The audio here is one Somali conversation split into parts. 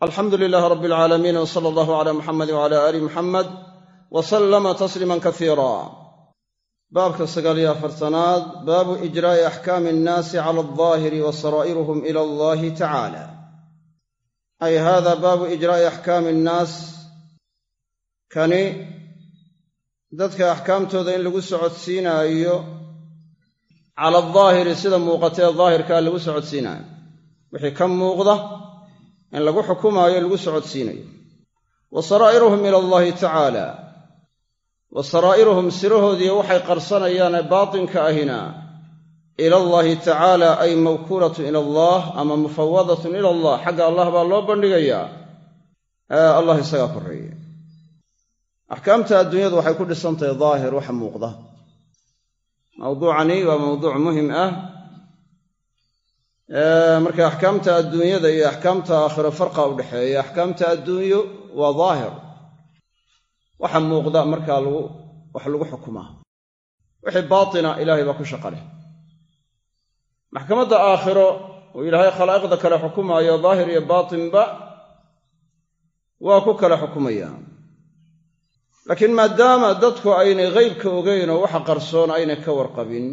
alxamdu lilaah rab alcaalamiin w sala allahu cala muxamedi wcala aali muxamed wa sallama tasliiman kasiira baabka sagaaliyo afartanaad baabu ijraa'i axkaami annaasi cala aldaahiri wa saraa'iruhum ila allahi tacaala. Ay hada baabu ijraa'i axkaami annaas kani dadka axkaamtooda in lagu socodsiinaayo cala aldaahiri sida muuqatee daahirkaa lagu socodsiinaayo. Wixii ka muuqda in lagu xukumaayo lagu socodsiinayo. Wa saraa'iruhum ila allahi tacaala. Wa saraa'iruhum sirahoodiiyo waxay qarsanayaane baatinka ahina ila allaahi tacaala ay mawkuulatun ila allah ama mufawadatun ila allah. Xagga allah baa loo bandhigayaa allah isagaa korreeye axkaamta adduunyadu waxay ku dhisantahay daahir waxa muuqda. Mawduucani waa mawduuc muhiim ah marka axkaamta adduunyada iyo axkaamta aakhiro farqa u dhexeeya axkaamta adduunyo waa daahir. Waxa muuqda markaa wax lagu xukumaa wixii baatina ilaahay baa ku shaqa leh. Maxkamadda aakhiro uu ilaahay khalaa'iqda kale xukumaayo daahir iyo baatinba waa ku kala xukumaya. Laakiin maadaama dadku aynay ghaybka ogeyn oo waxa qarsoon aynay ka warqabin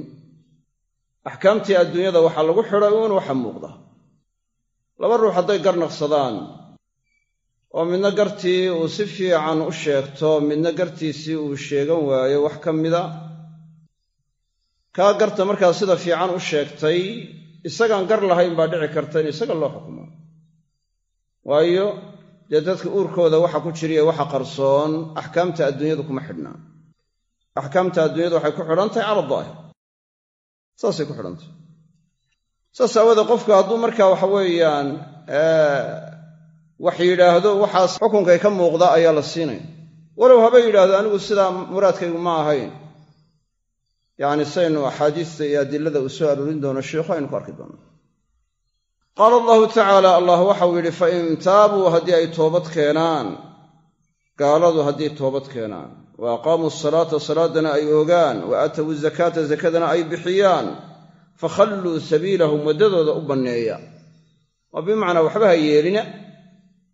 axkaamtii adduunyada waxaa lagu xidhay uun waxa muuqda. Laba ruux hadday garnaqsadaan oo midna gartii uu si fiican u sheegto midna gartiisii uu sheegan waayo wax ka mida. Kaa garta markaa sida fiican u sheegtay isagaan gar lahayn baa dhici karta in isaga loo xukumo. Waayo dee dadka uurkooda waxa ku jiriya waxa qarsoon axkaamta adduunyadu kuma xidhnaa. Axkaamta adduunyadu waxay ku xidhan tahay cala daahir saasay ku xidhantahy saas aawoodee qofku hadduu markaa waxa weeyaan wax yidhaahdo waxaas xukunkay ka muuqda ayaa la siinaya walow haba yidhaahdo anigu sidaa muraadkaygu ma ahayn. Yacni saynu axaadiista iyo adilada uu soo aroorin doono sheikhu aynu ku arki doono. Qaala allahu tacaala allah waxau yidhi fa in taabuu haddii ay toobad keenaan. Gaaladu haddii toobad keenaan wa aqaamuu asalaata salaadana ay oogaan wa aatowu zakaata zakadana ay bixiyaan. Fakhalluu sabiilahum waddadooda u banneeya. Waa bimacnaa waxba ha yeelina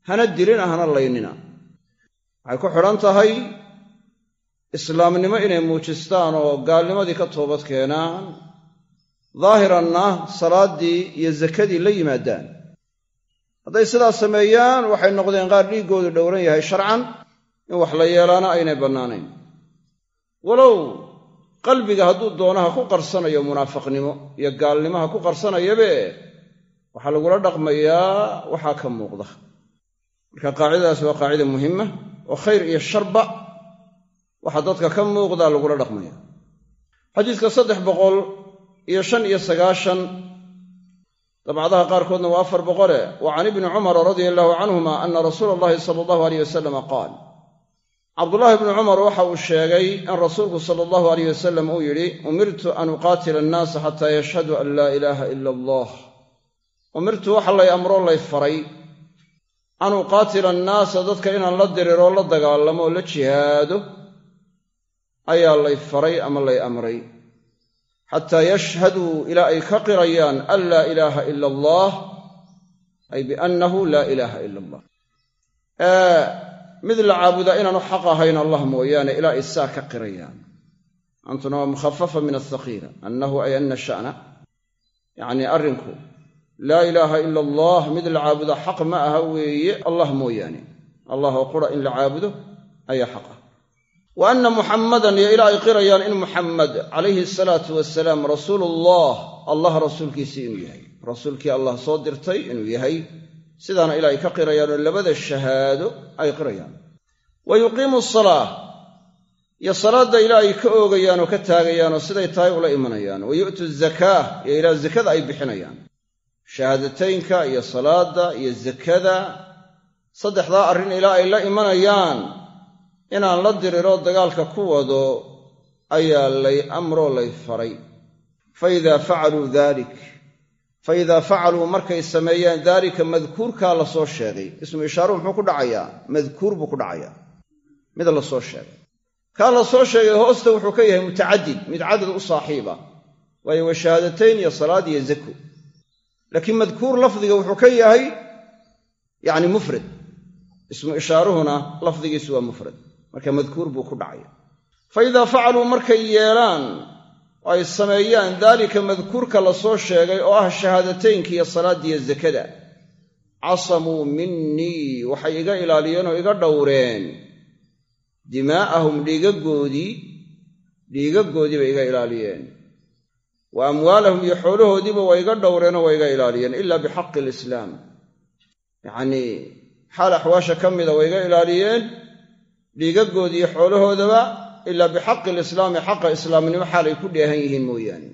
hana dilina hana laynina. Waxay ku xidhan tahay islaamnimo inay muujistaan oo gaalnimadii ka toobad keenaan. Daahiranna salaaddii iyo zakadii la yimaadaan. Hadday sidaas sameeyaan waxay noqdeen qaar dhiiggoodu dhowran yahay sharcan in wax la yeelaana aynay bannaanayn. Walow qalbiga hadduu doonaha ku qarsanayo munaafiqnimo iyo gaalnimo ha ku qarsanayabe waxaa lagula dhaqmayaa waxaa ka muuqda. Marka qaacidadaas waa qaacida muhima oo khayr iyo sharba waxa dadka ka muuqdaa lagula dhaqmaya. Xadiiska saddex boqol iyo shan iyo sagaashan dabcadaha qaarkoodna waa afar boqole wa can ibni cumara radia allahu canhuma ana rasuula allahi sala allahu aleyh wasalama qaal cabdullaahi bnu cumar waxa uu sheegay in rasuulku sala allahu aleyh wasalam uu yidhi umirtu an uqaatila annaasa xataa yashhaduu an laa ilaaha ila allah. Umirtu waxa lay amroo lay faray an uqaatila annaasa dadka inaan la diriroo la dagaalamo oo la jihaado ayaa lay faray ama lay amray. Xataa yashhaduu ilaa ay ka qirayaan an laa ilaaha ila allah ay biannahu laa ilaaha ila allah mid la caabudaa inaanu xaq ahayn allah mooyaane ilaa ay saa ka qirayaan. Antuna waa mukhafafa min athaqiila annahu ay anna sha'na. Yacnii arrinku laa ilaaha ila allah mid la caabudaa xaq ma aha weeye allah mooyaane. Allah oo qura in la caabudo ayaa xaq ah. Wa anna muxammadan iyo ilaa ay qirayaan in muxammed calayhi asalaatu wasalaam rasuulullah allah rasuulkiisii inuu yahay. Rasuulkii allah soo dirtay inuu yahay sidaana ilaa ay ka qirayaanoo labada shahaado ay qirayaan. Wa yuqiimu asalaa iyo salaadda ilaa ay ka oogayaan oo ka taagayaanoo siday tahay ula imanayaan. Wa yu'tu zakaa iyo ilaa zakada ay bixinayaan. Shahaadataynka iyo salaadda iyo zakada saddexdaa arrin ilaa ay la imanayaan. Inaan la diriroo dagaalka ku wado ayaa lay amroo lay faray. Fa idaa facaluu dalik fa idaa facaluu markay sameeyaan daalika madkuurkaa la soo sheegay. Ismu ishaaruhu muxuu ku dhacayaa? Madkuur buu ku dhacayaa. Mid la soo sheegay. Kaa la soo sheegay hoosta wuxuu ka yahay mutacadid mid cadad u saaxiiba. Waayo waa shahaadatayn iyo salaad iyo zako laakiin madkuur lafdiga wuxuu ka yahay yacni mufrad. Ismu ishaaruhuna lafdigiisu waa mufrad. Marka madkuur buu ku dhacaya fa facaluu markay yeelaan ay sameeyaan daalika madkuurka la soo sheegay oo ah shahaadateynka iyo salaaddiiyo zakada. Casamuu minnii waxay iga ilaaliyeen oo iga dhowreen. Dimaa'ahum dhiigaggoodii dhiigaggoodii bay iga ilaaliyeen. Wa amwaalahum iyo xoolahoodiiba waa iga dhowreenoo waa iga ilaaliyeen ilaa bixaqi alislaam yacnii xaal axwaasha ka mida way iga ilaaliyeen dhiigaggoodii iyo xoolahoodaba ilaa bixaqi alislaami xaqa islaamnimo xaalay ku dheehan yihiin mooyaane.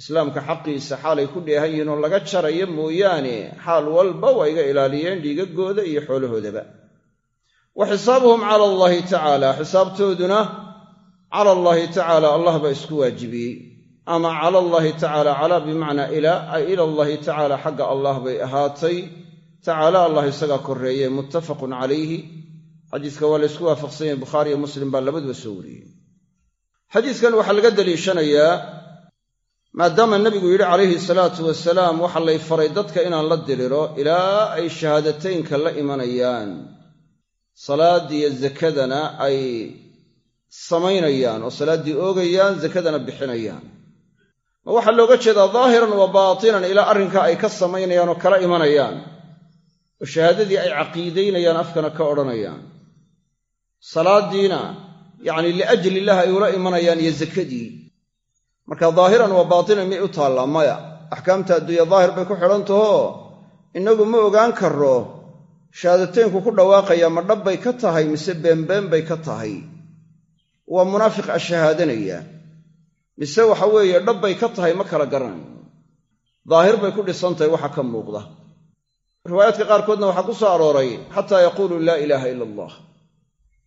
Islaamka xaqiisa xaalay ku dheehan yihiin oo laga jarayo mooyaane xaal walba waa iga ilaaliyeen dhiigagooda iyo xoolahoodaba. Wa xisaabuhum cala allaahi tacaala xisaabtooduna cala allaahi tacaala allah baa isku waajibiyey. Ama cala allaahi tacaala calaa bimacnaa ilaa ay ila allaahi tacaala xagga allah bay ahaatay. Tacaala allah isagaa korreeye muttafaqun calayhi xadiiska waa la ysku waafaqsan yahay bukhaariyo muslim baa labaduba soo wariyey xadiiskan waxaa laga daliishanayaa maadaama nebigu yidhi calayhi salaatu wasalaam waxaa lay faray dadka inaan la diliro ilaa ay shahaadateynka la imanayaan. Salaaddiiyo zakadana ay samaynayaan oo salaaddii oogayaan zakadana bixinayaan. Ma waxaa looga jeedaa daahiran wa baatinan ilaa arrinkaa ay ka samaynayaan oo kala imanayaan oo shahaadadii ay caqiidaynayaan afkana ka odhanayaan salaaddiina yacni liajli illah ay ula imanayaan iyo zakadii. Marka daahiran wa baatinan miyay u taallaa maya? Axkaamta adduunya daahir bay ku xidhan tahoo innagu ma ogaan karro? Shahaadateynku ku dhawaaqaya ma dhab bay ka tahay mise beenbeen bay ka tahay? Waa munaafiq ashahaadanaya. Mise waxa weeye dhab bay ka tahay ma kala garanayo daahir bay ku dhisan tahay waxa ka muuqda. Riwaayaadka qaarkoodna waxaa ku soo arooray xataa yaquuluu laa ilaaha ila allah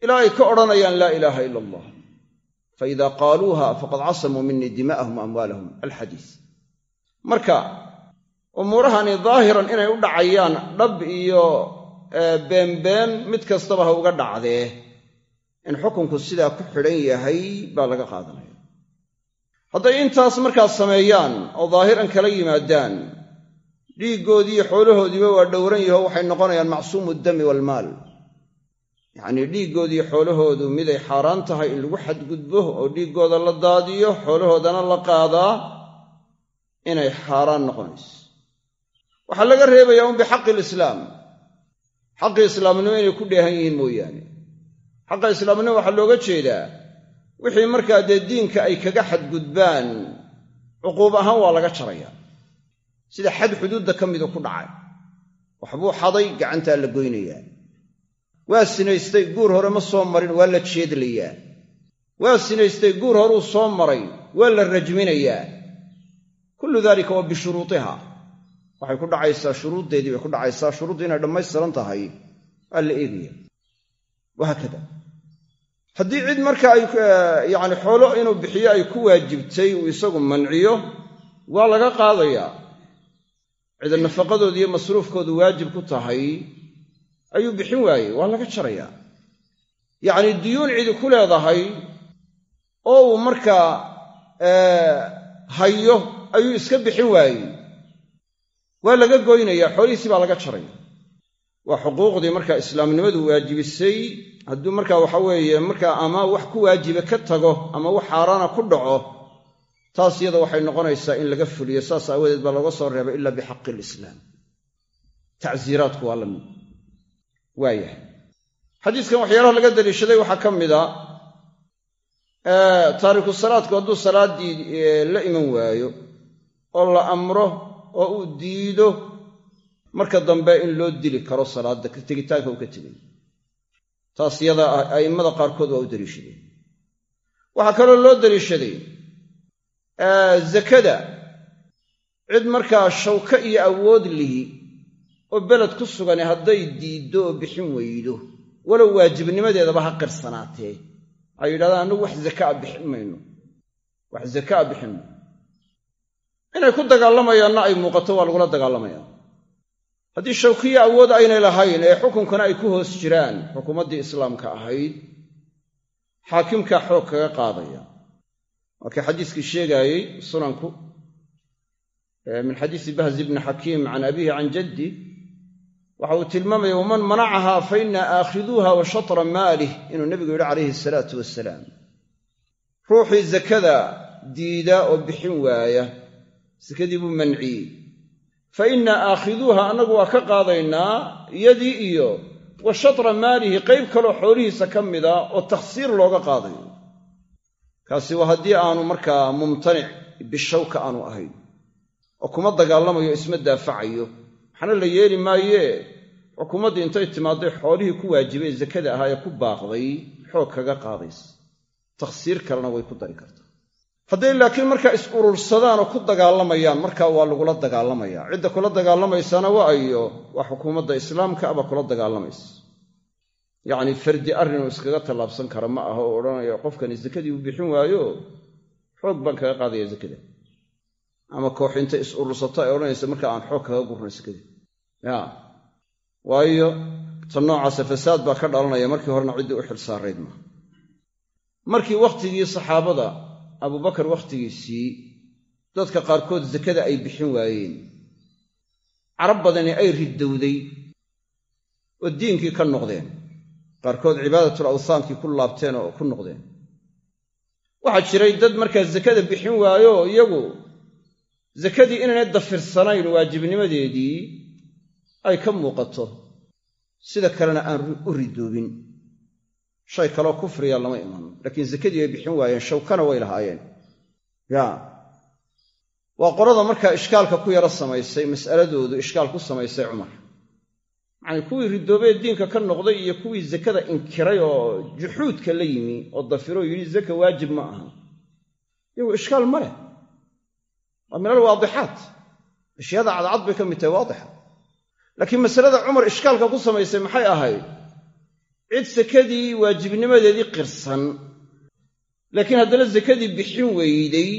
ilaa ay ka odhanayaan laa ilaaha ila allah fa idaa qaaluuha faqad casamuu minii dima'ahum amwaalahum. Alxadiis. Marka umuurahani daahiran inay u dhacayaan dhab iyo beenbeen mid kastaba ha uga dhacdee. In xukunku sidaa ku xidhan yahay baa laga qaadanaya. Hadday intaas markaas sameeyaan oo daahiran kala yimaadaan dhiiggoodii xoolahoodiiba waa dhowran yaho waxay noqonayaan macsuumu dami waalmaal yacnii dhiiggoodiiyo xoolahoodu miday xaaraan tahay in lagu xadgudbo oo dhiiggooda la daadiyo xoolahoodana la qaadaa inay xaaraan noqonayso waxaa laga reebayaa un bixaqi alislaam xaqii islaamnimo inay ku dheehan yihiin mooyaane. Xaqa islaamnimo waxaa looga jeedaa wixii markaa dee diinka ay kaga xadgudbaan cuquub ahaan waa laga jaraya. Sida xad xuduudda ka midu ku dhacay. Waxbuu xaday gacantaa la goynayaa waa sinaystay guur hore ma soo marin waa la jeedlayaa. Waa sinaystay guur horuu soo maray waa la rajminayaa. Kullu daalika waa bishuruutiha. Waxay ku dhacaysaa shuruuddeedii bay ku dhacaysaa shuruuddu inay dhammaystiran tahay. Waa la eegaya wahaakada haddii cid marka ay yacni xoolo inuu bixiyo ay ku waajibtay uu isagu manciyo waa laga qaadayaa. Cida nafaqadooda iyo masruufkoodu waajib ku tahay ayuu bixin waayey waa laga jarayaa yacnii duyuun cidi ku leedahay oo uu markaa hayo ayuu iska bixin waayey. Waa laga goynayaa xoolihiisii baa laga jaraya waa xuquuqdii markaa islaamnimadu waajibisay hadduu markaa waxa weeye markaa ama wax ku waajiba ka tago ama wax xaaraana ku dhaco taas iyada waxay noqonaysaa in laga fuliyo. Saas aawadeed baa looga soo reebay ila bixaqi alislaam tacsiiraadku waa la mid waayahay xadiiskan waxyaalaha laga daliishaday waxaa ka mid a taariku salaadku hadduu salaaddii la iman waayo oo la amro oo uu diido marka dambe in loo dili karo salaadda tegitaanka uu ka tegay. Taas yada a'immada qaarkood waa u daliishadeen waxaa kaloo loo daliishaday zakada. Cid markaa shawka iyo awood lihi oo beled ku sugani hadday diiddo oo bixin weydo. Walow waajibnimadeedaba ha qirsanaatee. Ay yidhahdaan annagu wax zakaa bixin mayno. Wax zakaa bixin mayno. Inay ku dagaalamayaanna ay muuqato waa lagula dagaalamayaa haddii shawkiya awood aynay lahayn ee xukunkana ay ku hoos jiraan xukuumaddii islaamka ahayd xaakimkaa xoog kaga qaadaya. Markii xadiiskii sheegaayey sunanku min xadiisi bahzi bni xakiim can abiihi can jaddi waxa uu tilmaamaya waman manacahaa fa ina aakhiduuha wa shatra maalih inuu nebigu yidhi calayhi salaatu wasalaam ruuxii zakada diida oo bixin waaya sakadii buu manciyey. Fa inna aakhiduuha annagu waa ka qaadaynaa iyadii iyo wa shatra maalihi qayb kaloo xoolihiisa ka mida oo takhsiir looga qaadayo. Kaasi waa haddii aanu markaa mumtanic bishawka aanu ahayn oo kuma dagaalamayo isma daafacayo. Waxna la yeeli maayee xukuumaddii intay timaadday xoolihii ku waajibay zakada ahaa ee ku baaqday xoog kaga qaadaysa. Takhsiir kalena way ku dari kartaa. Hadday laakiin markaa is urursadaan oo ku dagaalamayaan markaa waa lagula dagaalamayaa. Cidda kula dagaalamaysaana waa ayo waa xukuumadda islaamka aba kula dagaalamaysa yacnii fardi arrinuu iskaga tallaabsan kara ma aha oo odhanaya qofkani sakadii uu bixin waayo xoog baan kaga qaadaya sakada ama koox intay is urursato ay odhanaysa markaa aan xoog kaga gurno sakada ya waayo tan noocaasa fasaad baa ka dhalanaya markii horena ciddii u xil saarayd maaha markii wakhtigii saxaabada abubakar wakhtigiisii dadka qaarkood sakada ay bixin waayeen. Carab badani ay ridowday oo diinkii ka noqdeen. Qaarkood cibaadatul awthaankii ku laabteen oo ku noqdeen. Waxaa jiray dad markaa sakada bixin waayo iyagu sakadii inaynay dafirsanayn waajibnimadeedii ay ka muuqato sida kalena aan u ridoobin. Shay kaloo kufriya lama iman. Laakiin sakadii bay bixin waayeen shawkana way lahaayeen. Ya waa qolada markaa ishkaalka ku yaro samaysay mas'aladoodu ishkaal ku samaysay cumar. Yacanii kuwii ridoobee diinka ka noqday iyo kuwii sakada inkiray oo juxuudka la yimi oo dafiroo yidhi zaka waajib ma aha. Iyagu ishkaal ma leh. Waa min alwaadixaat ashyaada cadcad bay ka mid tahay waadixa laakiin masalada cumar ishkaalka ku samaysay maxay ahayd? Cid sakadii waajibnimadeedii qirsan. Laakiin haddana sakadii bixin weyday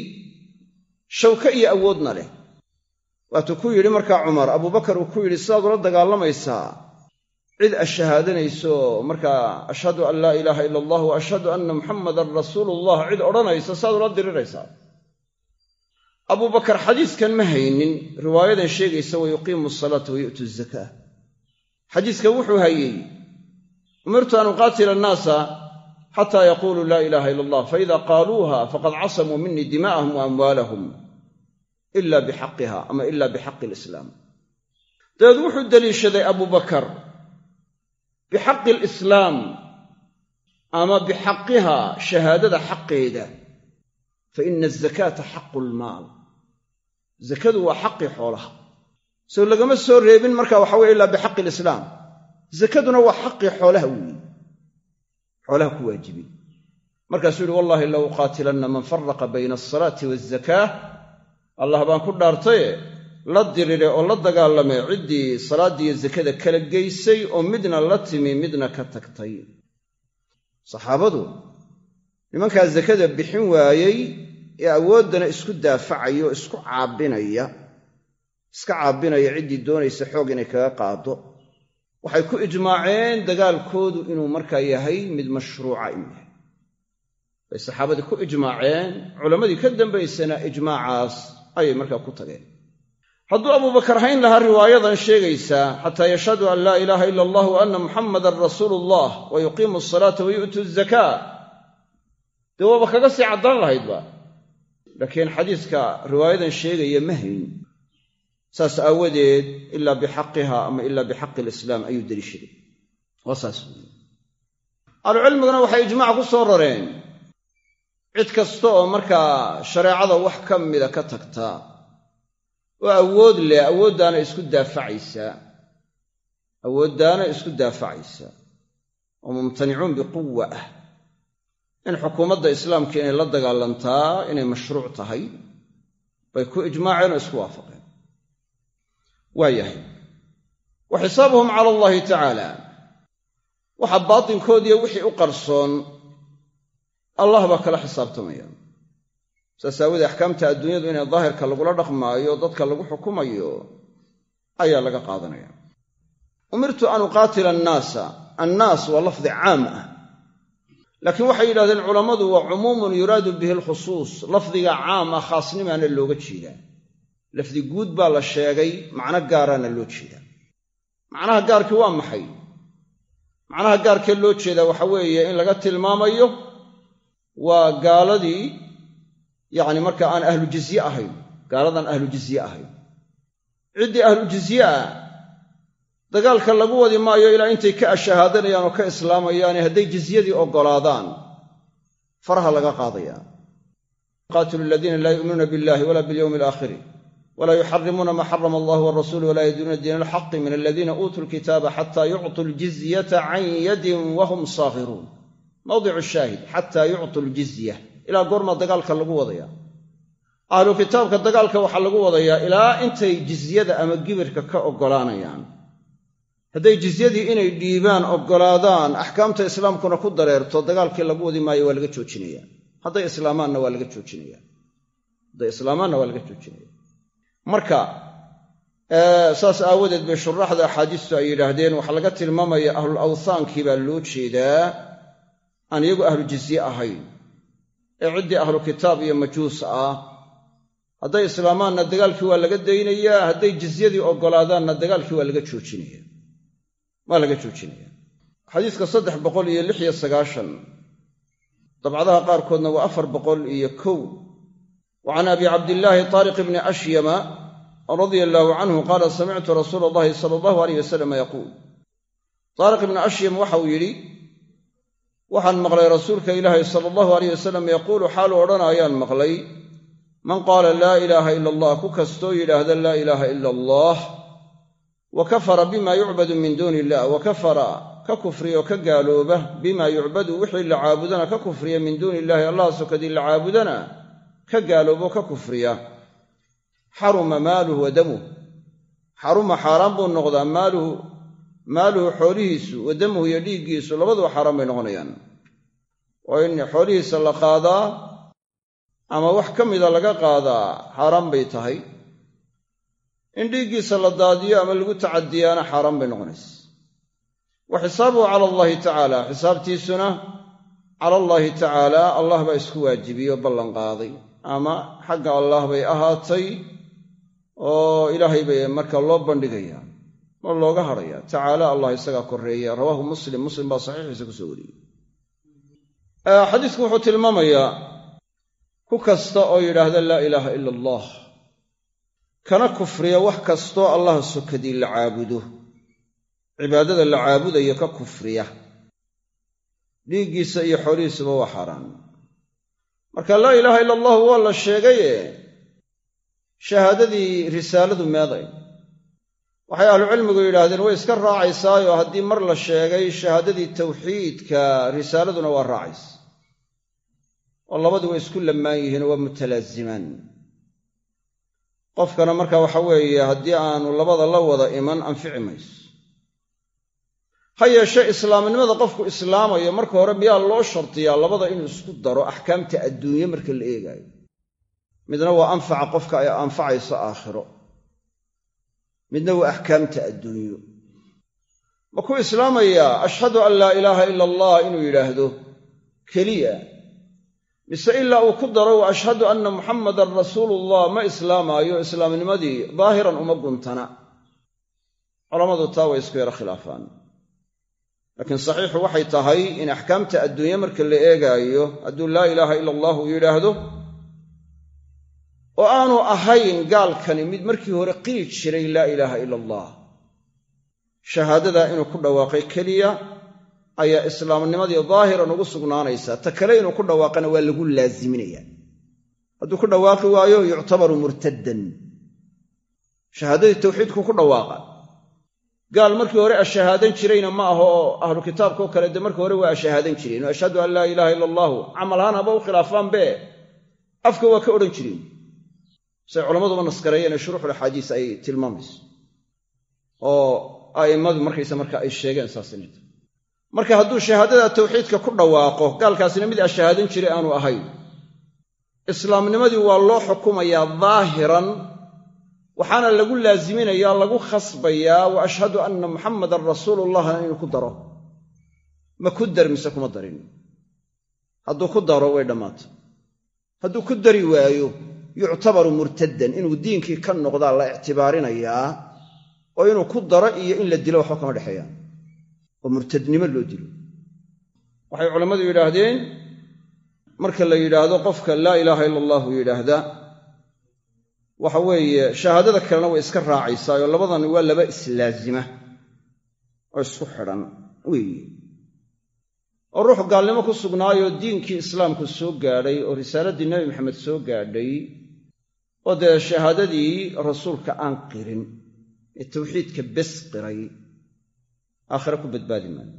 shawke iyo awoodna leh. Waatuu ku yidhi markaa cumar abubakar uu ku yidhi sidaad ula dagaalamaysaa cid ashahaadanayso markaa ashhadu an laa ilaaha ila allah wa ashhadu anna muxammadan rasuulullah cid odhanaysa sidaad ula diriraysaa abubakar xadiiskan ma haynin. Riwaayadan sheegaysa wa yuqiimu asalaata wa yu'tu zakaa xadiiska wuxuu hayey umirtu an uqaatila annaasa xataa yaquuluu laa ilaaha ila allah faida qaaluuha faqad casamuu minii dimaa'ahum wa amwaalahum ila bixaqiha ama ila bixaqi alislaam. Dabeed wuxuu deliishaday abubakar bixaqi alislaam ama bixaqiha shahaadada xaqeeda fa ina azakaata xaqu lmaal zakadu waa xaqii xoolaha. Soo lagama soo reebin marka waxa weye ilaa bixaqi alislaam. Zakaduna waa xaqii xoolaha weeye. Xoolaha ku waajibin markaasuu yihi wallahi la uqaatilanna man faraqa bayna alsalaati waazakaah allah baan ku dhaartaye la dirire oo la dagaalamay ciddii salaaddiiyo zakada kala geysay oo midna la timi midna ka tagtay. Saxaabadu nimankaa zakada ee awooddana isku daafacaya oo isku caabinaya iska caabinaya ciddii doonaysa xoog inay kaga qaado waxay ku ijmaaceen dagaalkoodu inuu markaa yahay mid mashruuca inuu yahay. Bay saxaabadii ku ijmaaceen culammadii ka dambaysana ijmaacaas ayay markaa ku tageen. Hadduu abubakar hayn lahaa riwaayadan sheegaysaa xataa yashhadu an laa ilaaha ila allah wa anna muxammadan rasuulu allah wa yuqiimu asalaata wa yu'tu azakaa dee waaba kaga sii caddaan lahaydba laakiin xadiiska riwaayadan sheegaya ma hayn. Saas aawadeed ilaa bixaqiha ama ilaa bixaqi alislaam ayuu deliishaday waa saas. Weeye ahlucilmiguna waxay ijmaac ku soo rareen. Cid kasta oo markaa shareecada wax ka mida ka tagtaa oo awood leh awooddaana isku daafacaysaa awooddaana isku daafacaysaa oo mumtanicuun biquwa ah in xukuumadda islaamka inay la dagaalantaa inay mashruuc tahay bay ku ijmaaceen oo isku waafaqeen. Waa yahay. Wa xisaabuhum cala allahi tacaala. Waxa baatinkoodiiyo wixii u qarsoon allah baa kala xisaabtamaya. Saas aawoodee axkaamta adduunyadu inay daahirka lagula dhaqmaayo dadka lagu xukumayo ayaa laga qaadanaya. Umirtu an uqaatila annaasa. Annaas waa lafdi caam ah laakiin waxay yidhahdeen culammadu waa cumuumun yuraadu bihi alkhusuus lafdiga caam ah khaasnimaana looga jeedaa. Lafdi guud baa la sheegay macno gaaraana loo jeedaa. Macnaha gaarkii waa maxay? Macnaha gaarkee loo jeedaa waxa weeye in laga tilmaamayo waa gaaladii yacni marka aan ahlu jizye ahayn gaaladan ahlu jizye ahayn. Ciddii ahlu jizye ah dagaalka lagu wadi maayo ilaa intay ka ashahaadanayaan oo ka islaamayaane hadday jizyadii oggolaadaan faraha laga qaadaya qaatilu aladiina laa yu'minuuna billahi wala bilyowmi alaakhiri walaa yuxarimuuna maa xarama allah warasuulu walaa yadunuuna diina alxaqi min aladiina uutuu lkitaaba xataa yuctuu ljizyata can yadin wahum saakhiruun mawdicu shaahid xataa yuctuu ljizya ilaa goormaa dagaalka lagu wadaya ahlu kitaabka dagaalka waxaa lagu wadayaa ilaa intay jizyada ama gibirka ka oggolaanayaan hadday jizyadii inay dhiibaan oggolaadaan axkaamta islaamkuna ku dareerto dagaalkii lagu wadi maayo waa laga joojinaya. Hadday islaamaanna waa laga joojinaya. Hadday islaamaanna waa laga joojinaya. Marka saas aawadeed bay shuraaxda axaadiistu ay yidhaahdeen waxaa laga tilmaamaya ahlul awthaankii baa loo jeedaa aan iyagu ahlu jizye ahayn. Ee ciddii ahlu kitaab iyo majuus ah. Hadday islaamaanna dagaalkii waa laga daynayaa hadday jizyadii oggolaadaanna dagaalkii waa laga joojinaya waa laga joojinaya. Xadiiska saddex boqol iyo lix iyo sagaashan dabcadaha qaarkoodna waa afar boqol iyo kow. Wa can abi cabdillaahi taariq bni ashyama radia allaahu canhu qaala samictu rasuula allahi sala allahu aleyh wasalam yaquul. Taariq ibni ashyam waxa uu yidhi waxaan maqlay rasuulka ilaahay sala allahu aleyh wasalam yaquulu xaalu odhanaayaan maqlay. Man qaala laa ilaaha ila allah ku kastoo yidhaahda laa ilaaha ila allah wa kafara bima yucbadu min duuni illah wa kafara ka kufriya oo ka gaalooba bima yucbadu wixii la caabudana ka kufriya min duuni illahi allah sokadii la caabudana ka gaaloobo ka kufriya. Xaruma maaluhu wa damuh xaruma xaaraan buu noqdaa maaluhu maaluhu xoolihiisu wa damuhu iyo dhiiggiisu labaduba xaaraan bay noqonayaan. Oo in xoolihiisa la qaadaa ama wax ka mida laga qaadaa xaaraan bay tahay in dhiiggiisa la daadiyo ama lagu tacadiyaana xaaraan bay noqonaysa. Wa xisaabuhu cala allaahi tacaala xisaabtiisuna cala allaahi tacaala allah baa isku waajibiyo ballanqaaday ama xagga allah bay ahaatay oo ilaahay bay marka loo bandhigaya oo looga hadhaya tacaala allah isagaa koreeya rawaahu muslim muslim baa saxiixiisa ku soo wariyey. Xadiisku wuxuu tilmaamayaa ku kasta oo yidhaahda laa ilaaha ila allah kana kufriya wax kastoo allah sokadii la caabudo. Cibaadada la caabudayo ka kufriya. Dhiiggiisa iyo xoolihiisuba waa xaaraan marka laa ilaaha ila allahu waa la sheegaye shahaadadii risaaladu meeday. Waxay ahlucilmigu yidhaahdeen way iska raacaysaayoo haddii mar la sheegay shahaadadii tawxiidka risaaladuna waa raacaysa. Oo labadu way isku lammaan yihiinoo waa mutalaazimaan qofkana marka waxa weeye haddii aanu labada la wada iman anfici mayso. Ha yeeshee islaamnimada qofku islaamayo marka hore miyaa loo shardiyaa labada inuu isku daro axkaamta adduunye marka la eegaayo? Midna waa anfaca qofka ay anfacayso aakhiro. Midna waa axkaamta adduunyo. Ma ku islaamayaa ashhadu an laa ilaaha ila allah inuu yidhaahdo. Keliya mise ilaa uu ku daro wa ashhadu anna muxammadan rasuulullah. Ma islaamaayo islaamnimadii daahiran uma guntana. Culammadu taa way isku yaro khilaafaan. Laakiin saxiixu waxay tahay in axkaamta adduunye marka la eegaayo hadduu laa ilaaha ila allahu yidhaahdo oo aanu ahayn gaalkani mid markii hore qiri jiray laa ilaaha ila allah shahaadadaa inuu ku dhawaaqay keliya ayaa islaamnimadii daahiran ugu sugnaanaysaa ta kale inuu ku dhawaaqana waa lagu laaziminaya hadduu ku dhawaaqi waayo yuctabaru murtaddan. Shahaadadii tawxiidku ku dhawaaqa. Gaal markii hore ashahaadan jirayna ma aha oo ahlu kitaabkao kale dee markii hore waa ashahaadan jireen. Oo ashhadu an laa ilaaha ila allahu camal ahaan haba u khilaafaanbe afka waa ka odhan jireen. Say culammaduba naskareeyeen ee shuruuxulaxaadiis ay tilmaamayso. Oo a'immadu markaysa marka ay sheegeen saas inay tahay marka hadduu shahaadada tawxiidka ku dhawaaqo gaalkaasina mid ashahaadan jiray aanu ahayn. Islaamnimadii waa loo xukumayaa daahiran waxaana lagu laaziminayaa lagu khasbayaa wa ashhadu anna muxammadan rasuulullahna inuu ku daro. Ma ku dar mise kuma darin? Hadduu ku daro way dhammaatay hadduu ku dari waayo yuctabaru murtaddan inuu diinkii ka noqdaa la ictibaarinayaa oo inuu ku daro iyo in la dilo waxba kama dhexeeyaan oo murtadnimo loo dilo. Waxay culammadu yidhaahdeen marka la yidhaahdo qofka laa ilaaha ila allahu yidhaahda waxa weeye shahaadada kalena way iska raacaysaa oo labadani waa laba islaazima oo isku xidhan weeye oo ruux gaalnimo ku sugnaayoo diinkii islaamku soo gaadhay oo risaaladii nebi maxamed soo gaadhay oo dee shahaadadii rasuulka aan qirin ee tawxiidka bes qiray aakhire ku badbaadi maayo.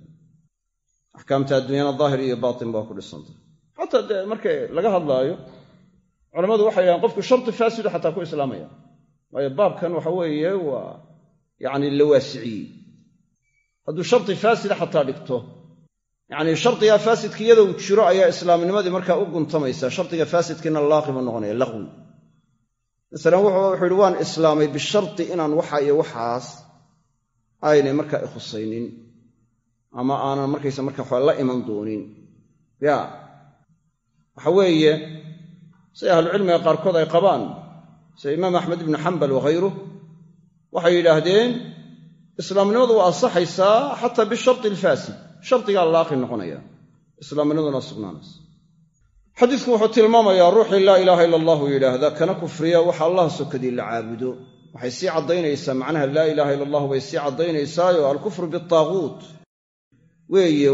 Axkaamta adduunyana daahir iyo baatin baa ku dhisantay xataa dee markay laga hadlaayo culammadu waxay yidhahaan qofku sharti faasidu xataa ku islaamaya. Waayo baabkan waxa weeye waa yacni la waasiciyey. Hadduu sharti faasida xataa dhigto yacnii shardigaa faasidka iyada uu jiro ayaa islaamnimadii markaa u guntamaysaa. Shardiga faasidkiina laaqima noqonaya laqwi. Masalan wuxuu yidhi waan islaamay bisharti inaan waxa iyo waxaas aynay markaa i khusaynin ama aanan markaysa marka waxaa la iman doonin. Ya waxa weeye siday ahlucilmiga qaarkood ay qabaan sida imaam axmed ibnu xambal wakhayruh waxay yidhaahdeen islaamnimadu waa ansaxaysaa xataa bisharti alfaasid shardigaa laaqi noqonaya islaamnimaduna sugnaanaysa. Xadiidku wuxuu tilmaamayaa ruuxii laa ilaaha ila allahu yidhaahda kana kufriya waxa allah sokadii la caabudo waxay sii caddaynaysaa macnaha laa ilaaha ila allahu bay sii caddaynaysaayoo alkufru bitaaguut weeye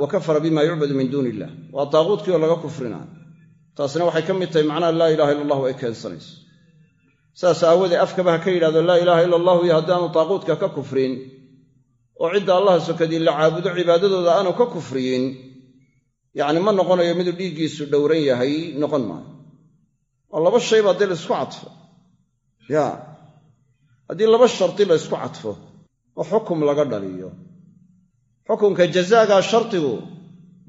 wa kafara bima yucbadu min duuni illah waa taaguutkii oo laga kufrinaayo taasina waxay ka mid tahay macnaha laa ilaha illa allahu ay keensanayso. Saas aawoodee afkaba ha ka yidhahdo laa ilaaha ila allahu iyo haddaanu taaquudka ka kufrin oo cidda allaha sokadii la caabudo cibaadadooda aanu ka kufriyin yacni ma noqonayo miduu dhiiggiisu dhowran yahay noqon maayo. Oo laba shay baa dee laysku cadfo. Ya haddii laba shardi laysku cadfo oo xukum laga dhaliyo xukunka jazaagaa shardigu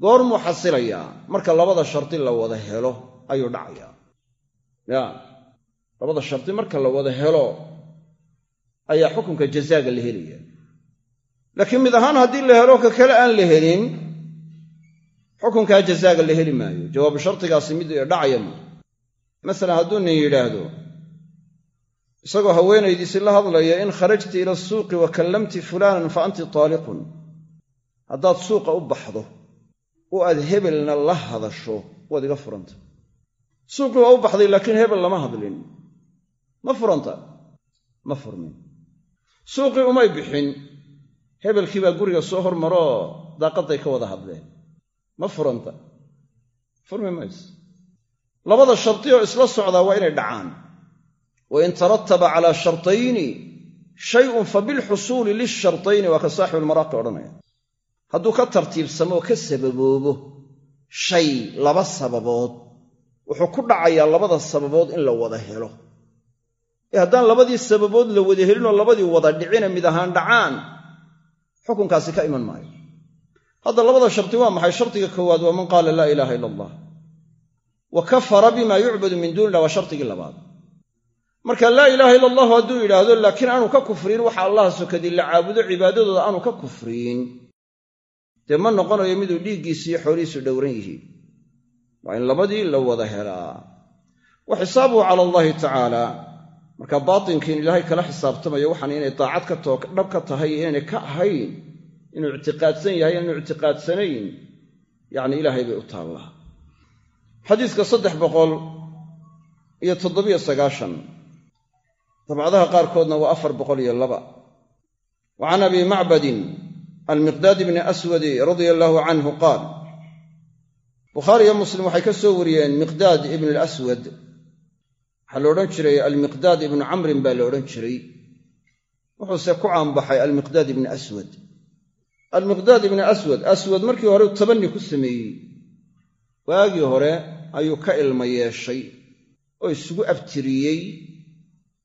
goormuu xasilayaa marka labada shardi la wada helo ayuu dhacayaa ya labada shardi marka la wada helo ayaa xukunka jazaaga la helaya. Laakiin mid ahaan haddii la helo ka kale aan la helin xukunkaa jazaaga la heli maayo. Jawaabu shardigaasi mid dhacaya maa masalan hadduu nin yidhaahdo isagoo haweenaydiisi la hadlaya in kharajti ila asuuqi wa kallamti fulaanan fa anti taaliqun. Haddaad suuqa u baxdo oo aad hebelna la hadasho waad iga furanta. Suuqii waa u baxday laakiin hebel lama hadlin. Ma furanta? Ma furmin. Suuqii umay bixin hebelkii baa guriga soo hormaroo daaqadday ka wada hadleen. Ma furanta? Furmi mayso labada shardi oo isla socdaa waa inay dhacaan wa in tarataba calaa shartayni shayun fa bilxusuuli lishartayni waa ka saaxibulmaraaqi odhanaya hadduu ka tartiibsamo oo ka sababoobo shay laba sababood wuxuu ku dhacayaa labada sababood in la wada helo ee haddaan labadii sababood la wada helinoo labadii wada dhicina mid ahaan dhacaan xukunkaasi ka iman maayo hadda labada shardi waa maxay shardiga koowaad waa man qaala laa ilaaha ila allah wa kafara bima yucbadu min duuni illah waa shardigii marka laa ilaaha ila allahu hadduu yidhaahdo laakiin aanu ka kufriin waxa allaha sokadii la caabudo cibaadadooda aanu ka kufriin dee ma noqonayo miduu dhiiggiisi iyo xoolihiisu dhowran yihiin? Waa in labadii la wada helaa. Wa xisaabuhu cala allahi tacaala. Marka baatinki in ilaahay kala xisaabtamayo waxaan inay daacad ka dhab ka tahay inaynay ka ahayn inuu ictiqaadsan yahay inuu ictiqaadsanayn yacni ilaahay bay u taallaa. Xadiiska saddex boqol iyo toddobiyo sagaashan dabcadaha qaarkoodna waa afar boqol iyo laba. Wa can abi macbadin almiqdaad bni aswadi radia allaahu canhu qaal bukhaari iyo muslim waxay ka soo wariyeen miqdaad ibn alaswad. Waxaa la odhan jiray almiqdaad ibnu camrin baa la odhan jiray. Wuxuuse ku caanbaxay almiqdaad ibni aswad. Almiqdaad ibni aswad aswad markii hore tabanni ku sameeyey. Waagii hore ayuu ka ilma yeeshay oo isugu abtiriyey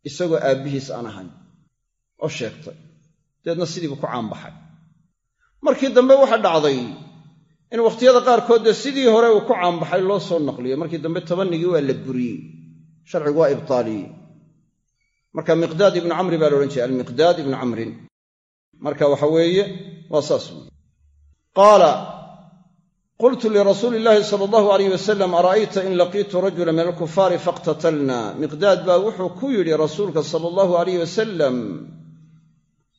isagoo aabbihiis aan ahayn oo sheegtay. Dabeedna sidiibu ku caanbaxay markii dambe waxa dhacday in wakhtiyada qaarkood dee sidii hore uu ku caanbaxay loo soo naqliyo markii dambe tabannigii waa la buriyey. Sharcigu waa ibtaaliyey. Marka miqdaad ibnu camri baa la odhan jiray almiqdaad ibnu camrin. Marka waxa weeye waa saas qaala qultu lirasuuli illaahi sala allahu alayh wasalam ara'ayta in laqiitu rajula min alkufaari faqtatalna miqdaad baa wuxuu ku yidhi rasuulka sala allahu alayh wasalam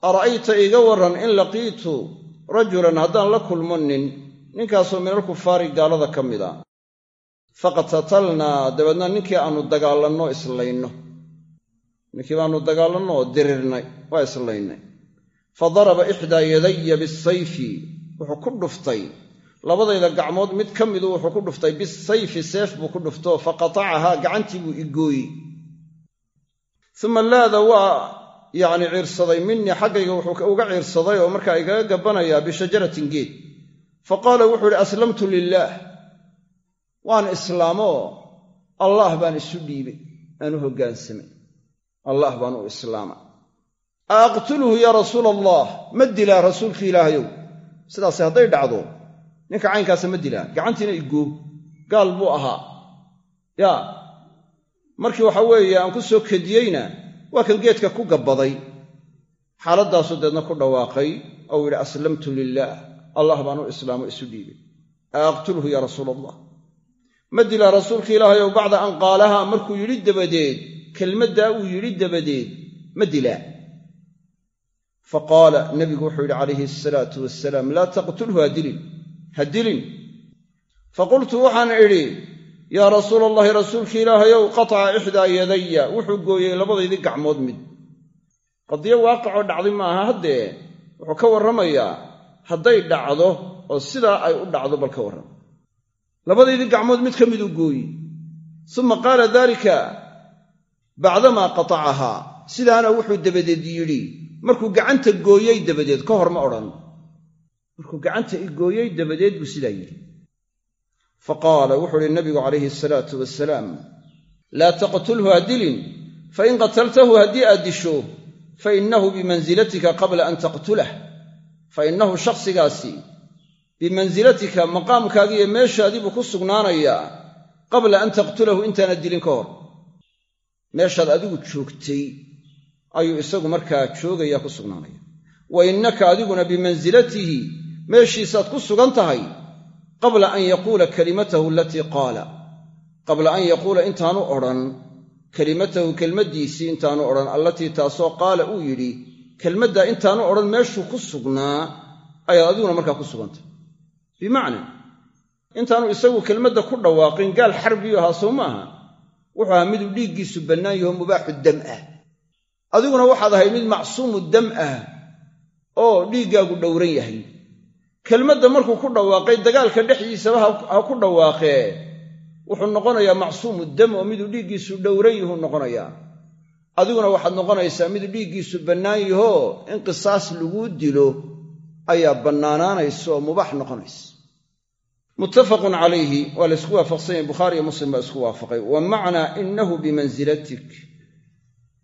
ara'ayta iga warran in laqiitu rajulan haddaan la kulmo nin ninkaasoo min alkufaari gaalada ka mid a faqtatalnaa dabeedna ninkii aannu dagaalanno islayno ninkii baannu dagaalanno oo dirirnay waa islaynay fa daraba ixdaa yadaya bisayfi wuxuu ku dhuftay labadayda gacmood mid ka midu wuxuu ku dhuftay bisayfi seef buu ku dhuftoo faqatacahaa gacantii buu igooyey uma laada waa yacni ciirsaday minii xaggayga wuxuu uga ciirsaday oo markaa igaga gabbanayaa bishajaratin geed. Fa qaala wuxuu idhi aslamtu lilaah waan islaamoo allaah baan isu dhiibay aan u hoggaansamay allah baan u islaama. A aqtuluhu yaa rasuula allah ma dilaa rasuulkii ilaahayow? Sidaasi hadday dhacdo ninka caynkaasa ma dilaa gacantiina igoo gaal buu ahaa. Yaa markii waxa weeye aan ku soo kediyeyna waa kan geedka ku gabbaday. Xaaladdaasuu deedna ku dhawaaqay. Ou yidhi aslamtu lilaah allah baan u islaamo isu dhiibay a aqtulhu yaa rasuula allah ma dilaa rasuulka ilaahayow bacda an qaalaha markuu yidhi dabadeed kelmaddaa uu yidhi dabadeed ma dilaa. Fa qaala nebigu wuxuu yidhi calayhi asalaatu wasalaam laa taqtulhu ha dilin ha dilin. Faqultu waxaan idhi yaa rasuula allahi rasuulki ilaahayow qataca ixdaa yadaya wuxuu gooyey labadaydii gacmood mid. Qadiyo waaqicoo dhacday maaha haddee wuxuu ka warramayaa hadday dhacdo oo sidaa ay u dhacdo bal ka warram labadaydii gacmood mid ka miduu gooyi suma qaala daalika bacdamaa qatacahaa. Sidaana wuxuu dabadeed yidhi markuu gacanta gooyey dabadeed ka hor ma odhan markuu gacanta i gooyey dabadeed buu sidaa yidhi. Fa qaala wuxuu uhi nabigu calayhi asalaatu wasalaam laa taqtulhu ha dilin fain qataltahu haddii aad disho fa innahu bimansilatika qabla an taqtulah. Fa innahu shakhsigaasi bimansilatika maqaamkaagiiyo meeshaadiibuu ku sugnaanayaa qabla an taqtulahu intaanad dilin ka hor. Meeshaad adigu joogtay ayuu isagu markaa joogayaa ku sugnaanaya. Wa innaka adiguna bimansilatihi meeshiisaad ku sugan tahay qabla an yaquula kalimatahu alatii qaala. Qabla an yaquula intaanu odhan kelimatahu kelmaddiisii intaanu odhan allatii taasoo qaala uu yidhi kelmaddaa intaanu odhan meeshuu ku sugnaa ayaad adiguna markaa ku sugantahay bimacnaa intaanu isagu kelmadda ku dhawaaqin gaal xarbiyu ahaa sow maaha wuxuu ahaa miduu dhiiggiisu bannaan yaho mubaaxu dam ah. Adiguna waxaad ahay mid macsuumu dam ah oo dhiiggaagu dhowran yahay kelmadda markuu ku dhawaaqay dagaalka dhexdiisaba ha ku dhawaaqee wuxuu noqonayaa macsuumu dam oo miduu dhiiggiisu dhowran yahuu noqonayaa. Adiguna waxaad noqonaysaa miduu dhiiggiisu bannaan yahoo in qisaas laguu dilo ayaa bannaanaanaysa oo mubaax noqonaysa. Muttafaqun calayhi waa la ysku waafaqsan yahay bukhaari iyo muslim baa isku waafaqay. Wa macnaa innahu bimansilatik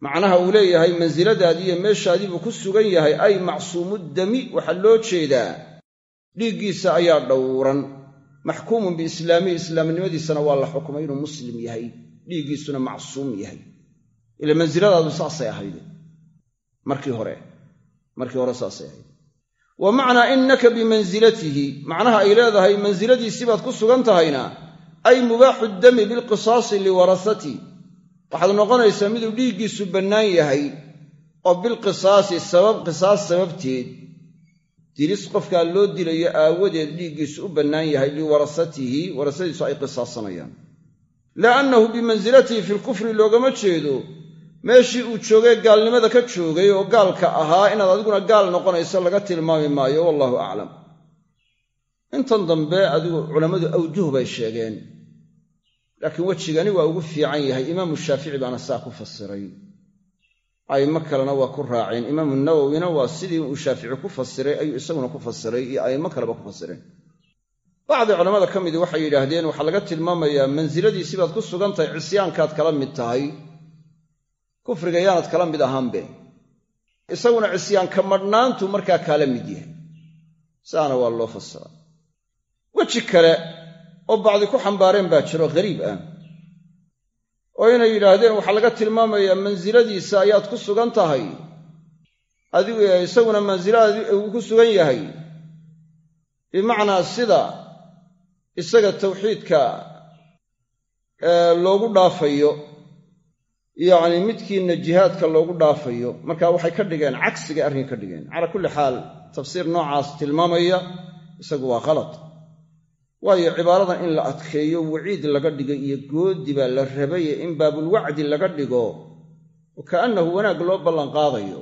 macnaha uu leeyahay mansiladaadii iyo meeshaadiibuu ku sugan yahay ay macsuumuddami waxaa loo jeedaa dhiiggiisa ayaa dhowran. Maxkuumun biislaamihi islaamnimadiisana waa la xukumay inuu muslim yahay. Dhiiggiisuna macsuum yahay. Ila mansiladaadu saasay ahayde markii hore markii hore saasay ahayd. Wa macnaa innaka bimansilatihi macnaha ay leedahay mansiladiisii baad ku sugan tahayna ay mubaaxu dami bilqisaasi liwarasati. Waxaad noqonaysaa miduu dhiiggiisu bannaan yahay oo bilqisaasi sabab qisaas sababteed dilis qofkaa loo dilayo aawadeed dhiiggiisu u bannaan yahay liwarasatihi warasadiisu ay qisaasanayaan laa annahu bimansilatihi fi lkufri loogama jeedo meeshii uu joogay gaalnimada ka joogay oo gaalka ahaa inaad adiguna gaal noqonayso laga tilmaami maayo wallahu aclam intan dambe adigu culammadu awjuh bay sheegeen laakiin wejigani waa ugu fiican yahay. Imaamu shaafici baana saa ku fasiray a'immo kalena waa ku raaceen. Imaamu nawowina waa sidii uu shaafici ku fasiray ayuu isaguna ku fasiray iyo a'immo kaleba ku fasireen bacdi culammada ka midii waxay yidhaahdeen waxaa laga tilmaamayaa mansiladiisii baad ku sugan tahay cisyaankaad kala mid tahay kufriga yaanad kala mid ahaanbe. Isaguna cisyaanka madhnaantu markaa kaala mid yahay. Saana waa loo fasiraa weji kale oo bacdi ku xambaareen baa jiro ghariib ah oo inay yidhaahdeen waxaa laga tilmaamayaa mansiladiisa ayaad ku sugan tahay. Adigu isaguna mansiladaadi uu ku sugan yahay. Bimacnaa sida isaga tawxiidka loogu dhaafayo yacni midkiinna jihaadka loogu dhaafayo marka waxay ka dhigeen cagsigay arrin ka dhigeen. Calaa kulli xaal tafsiir noocaas tilmaamaya isagu waa khalad waayo cibaaradan in la adkeeyo waciid laga dhigo iyo goodi baa la rabaye in baabulwacdi laga dhigo. Wa ka'annahu wanaag loo ballanqaadayo.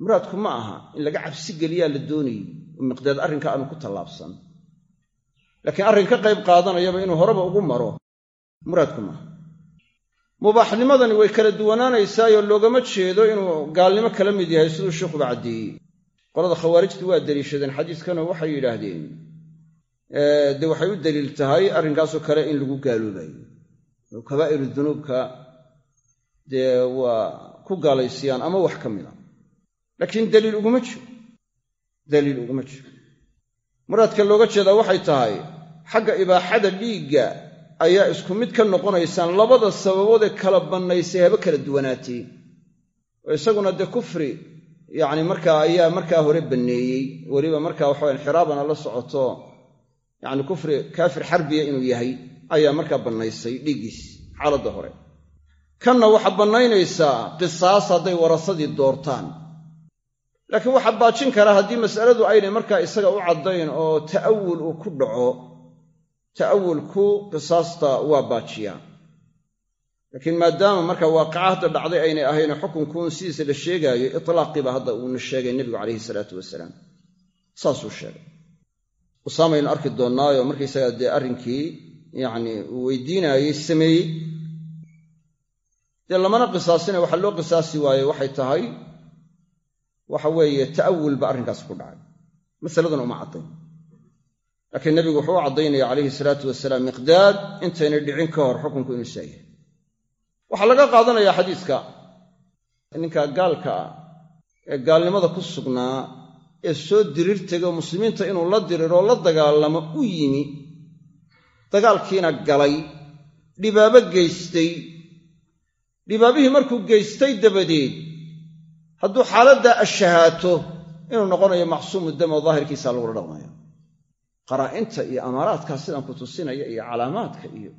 Muraadku ma aha in laga cabsi geliyaa la doonayey oo miqdaad arrinka aanu ku tallaabsan. Laakiin arrin ka qayb qaadanayaba inuu horeba ugu maro. Muraadku maaha mubaaxnimadani way kala duwanaanaysaayoo loogama jeedo inuu gaalnimo kala mid yahay siduu sheikhuba caddeeyey qolada khawaarijtu waa deliishadeen. Xadiiskanoo waxay yidhaahdeen dee waxay u daliil tahay arrinkaasoo kale in lagu gaaloobayo. Oo kabaa'iru dunuubka dee waa ku gaalaysiyaan ama wax ka mid a laakiin daliil uguma jiro. Daliil uguma jiro. Muraadka looga jeedaa waxay tahay xagga ibaaxada dhiigga ayaa isku mid ka noqonaysaan labada sababoodee kala bannaysay haba kala duwanaatee oo isaguna dee kufri yacni markaa ayaa markaa hore banneeyey. Weliba markaa waxawa inxiraabana la socoto yacni kufri kaafir xarbiya inuu yahay ayaa markaa bannaysay dhiiggiis xaaladda hore. Kanna waxaa bannaynaysaa qisaas hadday warasadii doortaan. Laakiin waxaa baajin kara haddii mas'aladu aynay markaa isaga u caddayn oo ta'awul uu ku dhaco ta'awulku qisaasta waa baajiyaa laakiin maadaama marka waaqica hadda dhacday aynay ahayno xukunkuun sidiisa la sheegaayo itlaaqiiba hadda uuna sheegay nebigu calayhi salaatu wasalaam. Saasuu sheegay usaamaynu arki doonnaayo markaysaga dee arrinkii yacni uu weydiinaayey sameeyey. Dee lamana qisaasina waxaa loo qisaasi waaye waxay tahay waxa weeye ta'awul ba arrinkaas ku dhacay. Masaladan uma caddayn. Laakiin nebigu wuxuu u caddaynaya calayhi salaatu wasalaam miqdaad intaynay dhicin ka hor xukunku inuu saa yahay waxaa laga qaadanayaa xadiiska ninka gaalka ah ee gaalnimada ku sugnaa ee soo diriir tegay muslimiinta inuu la diriroo la dagaalamo u yimi. Dagaalkiina galay dhibaabo geystay. Dhibaabihii markuu geystay dabadeed hadduu xaaladdaa ashahaato inuu noqonayo macsuumu dam oo daahirkiisa lagula dhaqmayo qaraa'inta iyo amaaraadkaa sidaan ku tusinaya iyo calaamaadka iyo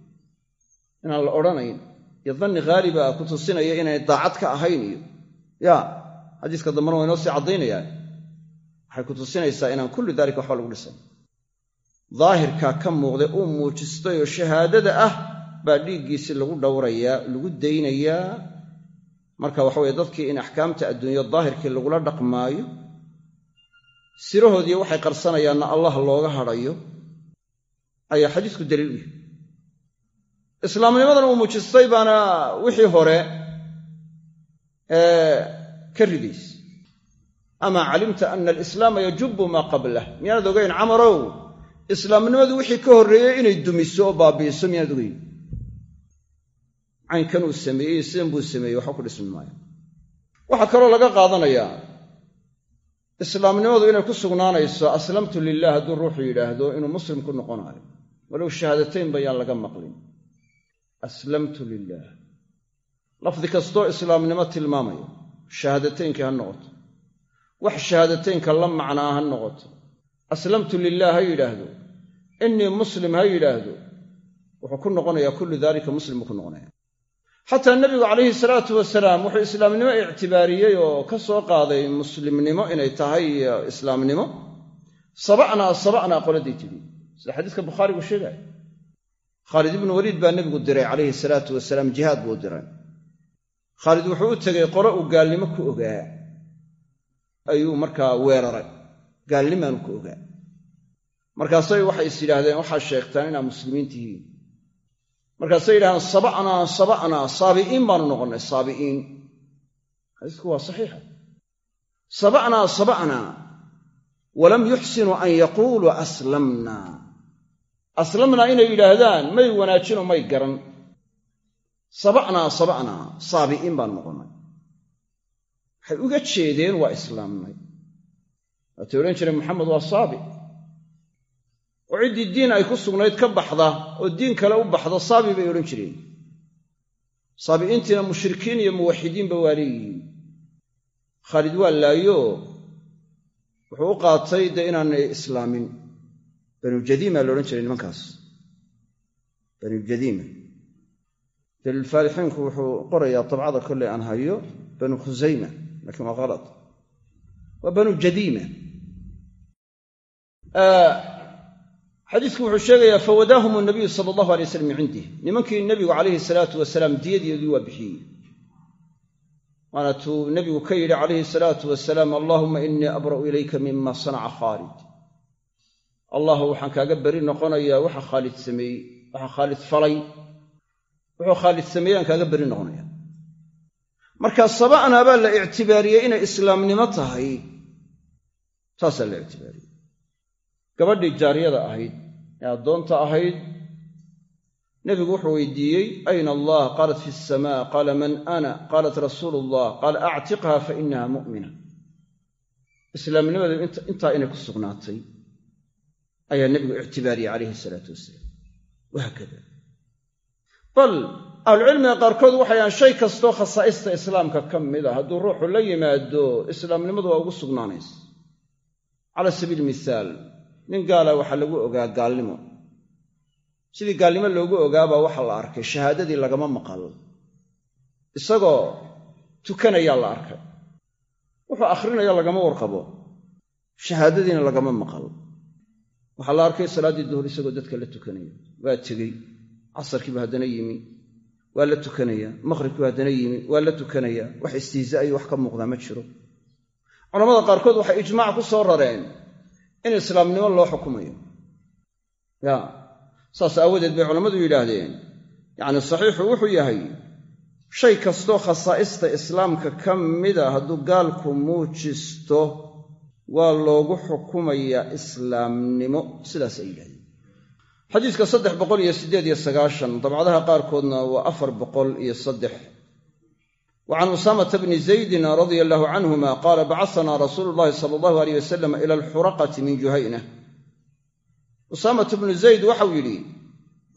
inaan la odhanayn iyo danni haaliba ku tusinaya inaynay daacad ka ahayn iyo ya xadiiska dambena waa inoo sii caddaynayaan waxay ku tusinaysaa inaan kullu daalika waxba lagu dhisan. Daahirkaa ka muuqday uu muujistay oo shahaadada ah baa dhiiggiisi lagu dhowrayaa lagu daynayaa. Marka waxa weye dadkii in axkaamta adduunyo daahirkii lagula dhaqmaayo sirahoodii waxay qarsanayaanna allah looga hadhayo ayaa xadiisku daliil u yahay. Islaamnimadan uu muujistay baana wixii hore ka ridays amaa calimta ana alislaama yajubu maa qablah miyaanad ogayn camarow islaamnimadu wixii ka horreeyey inay dumiso oo baabi'iso miyaanad ogayn caynkanuu sameeyey sidan buu sameeyey waxba ku dhismi maayo waxaa kaloo laga qaadanayaa islaamnimadu inay ku sugnaanayso aslamtu lilah hadduu ruuxu yidhaahdo inuu muslim ku noqonaayo walow shahaadatayn bayaan laga maqlin aslamtu lilah lafdi kastoo islaamnimo tilmaamayo shahaadataynkii ha noqoto wax shahaadataynka la macnaa ha noqoto. Aslamtu lilah ha yidhaahdo. Innii muslim ha yidhaahdo. Wuxuu ku noqonayaa kullu daalika muslim buu ku noqonaya xataa nebigu calayhi salaatu wasalaam wuxuu islaamnimo ictibaariyey oo ka soo qaaday muslimnimo inay tahay islaamnimo. Sabacnaa sabacnaa qoladii tidhi sida xadiiska bukhaarigu sheegaya khaalid ibnu waliid baa nebigu diray calayhi salaatu wasalaam jihaad buu diray. Khaalid wuxuu u tegey qolo uu gaalnimo ku ogaa ayuu markaa weeraray. Gaalnimaanu ku ogaa. Markaasay waxay is yidhaahdeen waxaad sheegtaan inaad muslimiin tihiin. Markaasay yidhahdeen sabacnaa sabacnaa saabi'iin baanu noqonnay saabi'iin. Xadiisku waa saxiixa sabacnaa sabacnaa walam yuxsinuu an yaquuluu aslamnaa aslamnaa inay yidhaahdaan may wanaajinoo may garan. Sabacnaa sabacnaa saabi'iin baanu noqonnay waxay uga jeedeen waa islaamnay. Waatay odhan jireen maxamed waa saabi. Oo ciddii diin ay ku sugnayd ka baxda oo diin kale u baxda saabi bay odhan jireen. Saabi'iintiina mushrikiin iyo muwaxidiinba waa leeyihiin. Khaalid waa laayo wuxuu u qaatay dee inaanay islaamin. Banujadiima la odhan jiray nimankaas. Banujadiima daliilfaalixiinku wuxuu qorayaa dabcada kolley aan hayo banu khusayma lakiin waa halad waa banu jadiima xadiisku wuxuu sheegayaa fawadaahum nabiyu sala allahu alay waslam cindih nimankii nebigu calayhi salaatu wasalaam diyadeedii waa bixiyey waana tuu nebigu ka yidhi calayhi salaatu wasalaam allaahuma innii abra'u ilayka mima sanaca khaalid allah waxaan kaaga beri noqonayaa waxa khaalid sameeyey waxa khaalid falay wuxuu khaalid sameeyey aan kaaga beri noqonaya marka saba'naa baa la ictibaariyey inay islaamnimo tahay. Taasaa la ictibaariyey. Gabadhii jaariyada ahayd ee addoonta ahayd nebigu wuxuu weydiiyey ayna allah? Qaalat fi asamaa qaala man ana? Qaalat rasuulu allah qaala actiqha fa inaha mu'mina. Islaamnimadu intaa inay ku sugnaatay ayaa nebigu ictibaariyey calayhi salaatu wasalaam. Wahaakada ahlucilmiga qaarkood waxayaan shay kastoo khasaa'ista islaamka ka mida hadduu ruuxu la yimaado islaamnimadu waa ugu sugnaanaysa. Cala sabiili mihaal nin gaala waxaa lagu ogaa gaalnimo. Sidii gaalnimo loogu ogaabaa waxaa la arkay shahaadadii lagama maqal. Isagoo tukanayaa la arkay. Wuxuu akhrinayo lagama warqabo. Shahaadadiina lagama maqal. Waxaa la arkay salaaddii duhur isagoo dadka la tukanaya waa tegey. Casarkiibu haddana yimi waa la tukanaya. Maqhribkiibu haddana yimi waa la tukanaya. Wax istihzaa'iyo wax ka muuqdaa ma jiro. Culamada qaarkood waxay ijmaac ku soo rareen in islaamnimo loo xukumayo. Ya. Saas aawadeed bay culammadu yidhaahdeen. Yacni saxiixu wuxuu yahay shay kastoo khasaa'ista islaamka ka mida hadduu gaalku muujisto waa loogu xukumayaa islaamnimo. Sidaas ay yidhahdeen xadiiska saddex boqol iyo siddeed iyo sagaashan dabcadaha qaarkoodna waa afar boqol iyo saddex. Wa can usaamata bni zaydin radia allahu canhuma qaala bacasanaa rasuulu llahi sala allahu aleyh wasalam ila alxuraqati min juhayna. Usaamatu bnu zayd waxau yidhi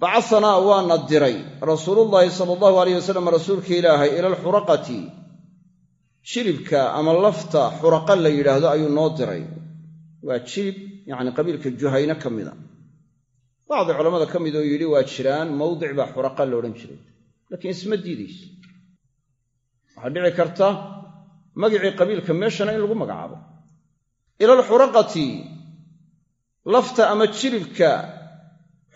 bacasanaa waana diray rasuulullaahi sala allahu aleyh wasalam rasuulka ilaahay ila alxuraqati. Jilibka ama lafta xuraqa la yidhaahdo ayuu noo diray. Waa jilib yacni juhayne ka mida bacdi culammada ka mid oo yidhi waa jiraan mawdic baa xuraqa la odhan jiray laakiin isma diidayso waxaa dhici karta magicii qabiilka meeshana in lagu magacaabo ila alxuraqati lafta ama jilibka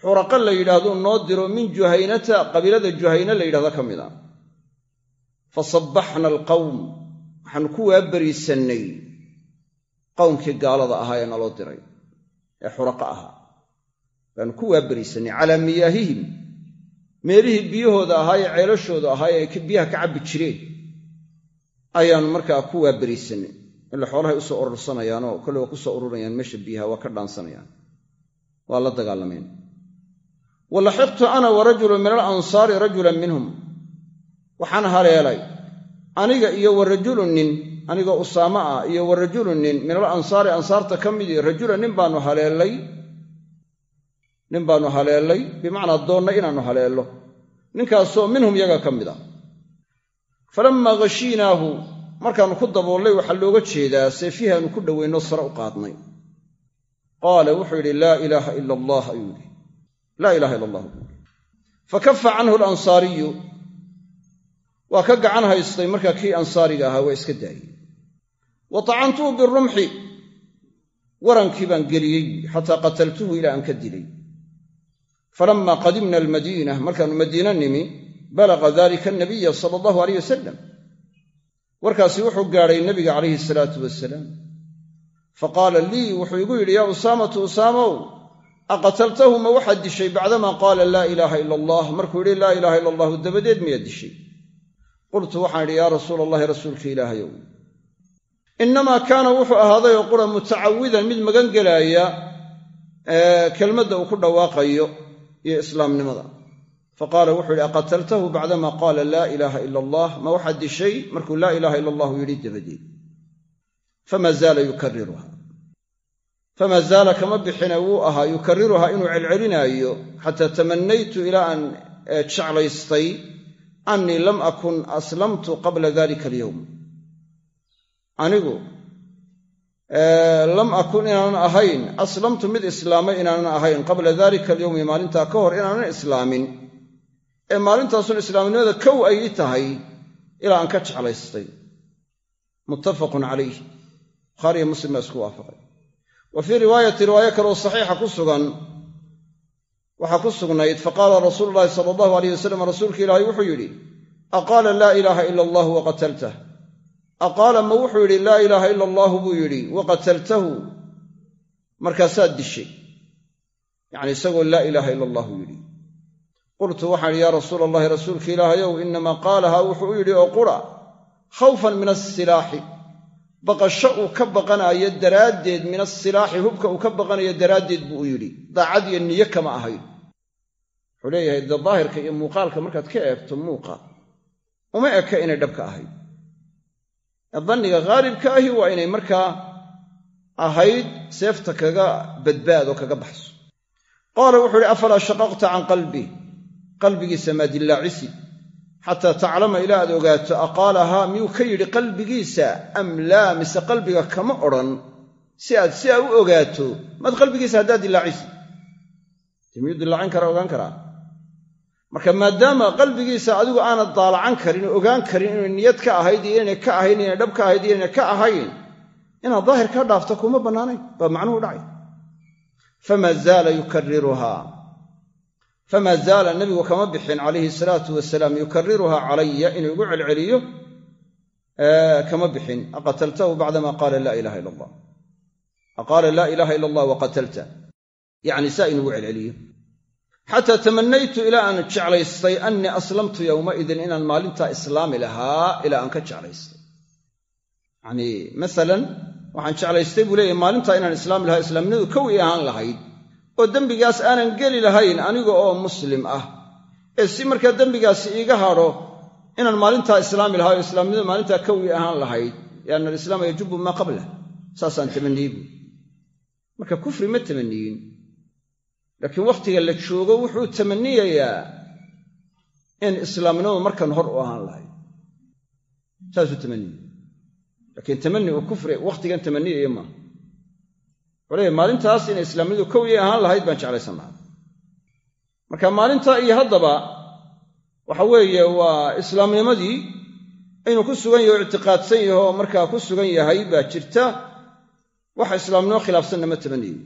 xuraqa la yidhaahduu noo diro min juhaynata qabiilada juhayne la yidhahdo ka mid a fa sabbaxna alqawm waxaanu ku waabariisannay qowmkii gaalada ahaa ee naloo diray ee xuraqa ahaa baanu ku waabariisannay calaa miyaahihim. Meelihii biyahooda ahaa ee ceelashooda ahaa ee biyaha ka cabbi jireen. Ayaannu markaa ku waabariisannay ila xoolahay u soo urursanayaanoo kolle waa ku soo ururayaan meesha biyaha waa ka dhaansanayaan. Waa la dagaalameen. Wa laxiqtu ana wa rajulun min alansaari rajulan minhum. Waxaan haleelay. Aniga iyo wa rajulun nin anigoo usaamo ah iyo wa rajulun nin min al ansaari ansaarta ka midii rajulan nin baanu haleellay nin baanu haleellay bimacnaa doonna inaannu haleello ninkaasoo minhum yaga ka mid a. Falammaa khashiinaahu markaannu ku daboollay waxaa looga jeedaa seefihaannu ku dhoweynno sare u qaadnay. Qaala wuxuu yidhi laa ilaaha ila allah ayuu yidhi. Laa ilaha ila allah buu yidhi. Fa kafa canhu alansaariyu waa ka gacan haystay markaa kii ansaariga ahaa waa iska daayey. Wa tacantuhu birumxi warankii baan geliyey xataa qataltuhu ilaa aan ka dilay falamma qadimna almadiina markaannu madiina nimi balaqa dalika anabiya sala allahu aleyh wasalam warkaasi wuxuu gaadhay nebiga calayhi salaatu wasalaam fa qaala lii wuxuu igu yidhi yaa usaamatu usaamow aqataltahu ma waxaad dishay bacdamaa qaala laa ilaaha ila allah markuu yidhi laa ilaaha ila allahu dabadeed miyaad dishay qultu waxaan idhi yaa rasuula allahi rasuulka ilaahayow innamaa kaana wuxuu ahaaday oo qura mutacawidan mid magan gelaaya kelmadda uu ku dhawaaqayo iyo islaamnimada. Fa qaala wuxuu yidhi aqataltahu bacdamaa qaala laa ilaaha ila allah. Ma waxaad dishay? Markuu laa ilaaha ila allahu yidhi dabadeed fama zaala yukariruha famaa zaala kama bixine wuu ahaa. Yukariruhaa inuu celcelinaayo xataa tamanaytu ilaa aan jeclaystay annii lam akun aslamtu qabla dalika alyowm anigu lam akun inaanan ahayn. Aslamtu mid islaamay inaanan ahayn. Qabla dalika alyowmi maalintaa ka hor inaanan islaamin. Ee maalintaasun islaamnimada kow ay i tahay ilaa aan ka jeclaystay. Muttafaqun calayh bukhaariyo muslim baa isku waafaqay. Wa fii riwaayati riwaayo kaleoo saxiixa ku sugan waxaa ku sugnayd faqaala rasuulu llaahi sala allahu alayh wasalam rasuulka ilaahay wuxuu yidhi aqaala laa ilaaha ila allah waqataltah aqaala ma wuxuu yidhi laa ilaaha ila allaahu buu yidhi waqataltahu markaasaad dishay. Yacni isagoo laa ilaaha ila allahu yidhi. Qultu waxaan idhi yaa rasuula allahi rasuulka ilaahayow inamaa qaalahaa wuxuu u yidhi oo qura khawfan min asilaaxi baqasho uu ka baqanayo daraaddeed min asilaaxi hubka uu ka baqanayo daraaddeed buu u yidhi. Daacad iyo niyo kama ahayn. Wuxuu leeyahay dee daahirka iyo muuqaalka markaad ka eegto muuqa uma eka inay dhabka ahayd danniga haalibka ahi waa inay markaa ahayd seefta kaga badbaado kaga baxso. Qaala wuxuu ihi afalaa shaqaqta can qalbi? Qalbigiisa maa dillaacisi xataa taclama ilaa aad ogaato aqaalahaa miyuu ka yidhi qalbigiisa am laa mise qalbiga kama odhan? Si aad si aa u ogaato maad qalbigiisa haddaad dillaacisi miyuu dillaacin karaa ogaan karaa marka maadaama qalbigiisa adigu aanad daalacan karin oo ogaan karin inay niyad ka ahayd iyo inay ka ahayn inay dhab ka ahayd iyo inay ka ahayn inaad daahir ka dhaafto kuma bannaanayn. Baa macnuhu dhacay. Famaa zaala nebigu kama bixin calayhi salaatu wasalaam yukariruhaa calaya inuu igu celceliyo kama bixin. Aqataltahu bacdama qaala laa ilaha ila allah aqaala laa ilaha ila allah waqatalta yacni saa inugu celceliyo xataa tamanaytu ilaa aan jeclaystay annii aslamtu yowmaidin inaan maalintaa islaami lahaa ilaa aan ka jeclaystay. Yacnii masalan waxaan jeclaystay buu leeyahy maalintaa inaan islaami lahaa islaamnimadu kow i ahaan lahayd oo dembigaas aanan geli lahayn aniga oo muslim ah. Ee si markaa dembigaasi iiga hadho inaan maalintaa islaami lahaa oo islaamnimadu maalintaa kow i ahaan lahayd lianna alislaama yajubu maa qablah saasaan tamanniyin laakiin wakhtiga la joogo wuxuu tamanniyayaa in islaamnimadu markan hor u ahaan lahayd saasuu tamanniyey laakiin tamani uu kufri wakhtigan tamaniyaya wuxuu leeyahy maalintaas inay islaamnimadu kow ii ahaan lahayd baan jeclaysan lahaa marka maalintaa iyo haddaba waxa weeye waa islaamnimadii inuu ku sugan yaho ictiqaadsan yaho markaa ku sugan yahay baa jirta. Waxa islaamnimo khilaafsanna ma tamaniyo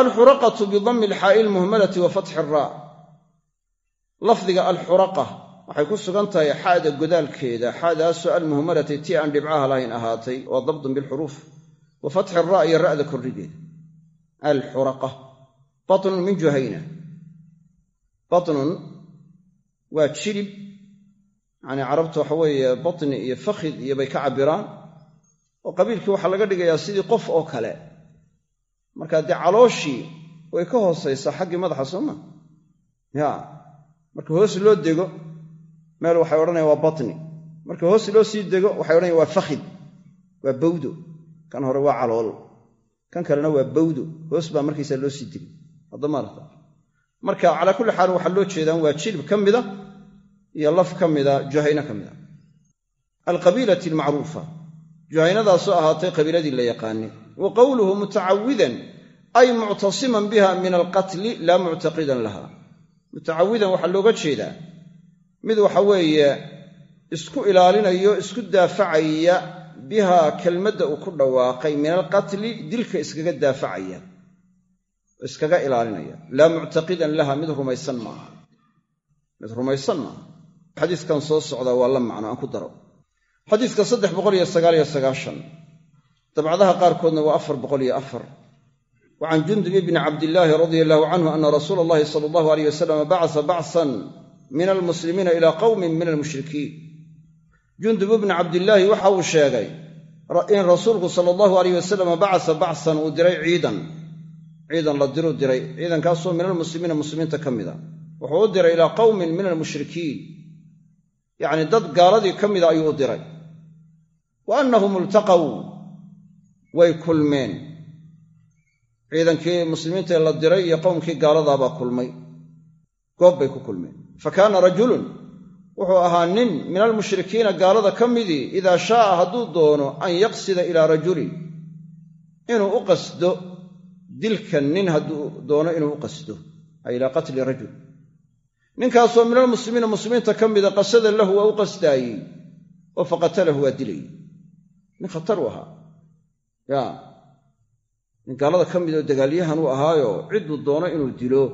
alxuraqatu bidammi alxaa'i lmuhmalati wa fatxi raa lafdiga alxuraqa waxay ku sugan tahay xaada godaalkeeda xaadaasoo almuhmalati tii aan dhibcaha lahayn ahaatay waa dabdun bilxuruuf wa fatxi raa iyo ra'da korrigeeda. Alxuraqa batnun min juhayna. Batnun waa jilib yacanii carabtu waxa weeye batni iyo fakhid iyo bay ka cabbiraan. Oo qabiilkii waxaa laga dhigayaa sidii qof oo kale markaa dee calooshii way ka hoosaysaa xaggii madaxa sooma ya. Marka hoos loo dego meel waxay odhanayan waa batni. Marka hoos loo sii dego waxay odhanayan waa fakhid waa bawdo kan hore waa calool kan kalena waa bawdo hoos baa markaysaa loo sii degay. Haddamaarata marka calaa kulli xaal waxaa loo jeedaan waa jilib ka mida iyo laf ka mida juhayno ka mida. Alqabiilati almacruufa. Juhaynadaasoo ahaatay qabiiladii la yaqaanay wa qowluhu mutacawidan ay muctasiman biha min alqatli laa muctaqidan laha. Mutacawidan waxaa looga jeedaa mid waxa weeye isku ilaalinayo isku daafacaya bihaa kelmadda uu ku dhawaaqay min alqatli dilka iskaga daafacaya iskaga ilaalinaya. Laa muctaqidan laha mid rumaysan maaha. Mid rumaysan maaha. Xadiiskan soo socdaa waa la macno aan ku daro. Xadiiska saddex boqol iyo sagaal iyo sagaashan dabcadaha qaarkoodna waa afar boqol iyo afar. Wa can jundub ibni cabdillaahi radia allahu canhu ana rasuula allahi sala allahu aleyh wasalam bacasa bacsan min almuslimiina ilaa qowmin min almushrikiin. Jundub ibni cabdillaahi waxa uu sheegay in rasuulku sala allahu aleyh wasalam bacasa bacsan uu diray ciidan. Ciidan la diruu diray ciidankaasoo min almuslimiina muslimiinta ka mida. Wuxuu u diray ilaa qowmin min almushrikiin. Yacnii dad gaaladii ka mida ayuu u diray. Wa annahum iltaqow way kulmeen. Ciidankii muslimiinta la diray iyo qowmkii gaaladaabaa kulmay. Goob bay ku kulmeen. Fa kaana rajulun wuxuu ahaa nin min almushrikiina gaalada ka midii idaa shaaa hadduu doono an yaqsida ilaa rajulin inuu u qasdo dilka nin hadduu doono inuu u qasdo ay ilaa qatli rajul. Ninkaasoo min almuslimiina muslimiinta ka mida qasada lahu waa u qasdaayey oo faqatalahu waa dilayey nin khatar u ahaa ya. Nin gaalada ka mid oo dagaalyahan uu ahaayo cidduu doono inuu dilo.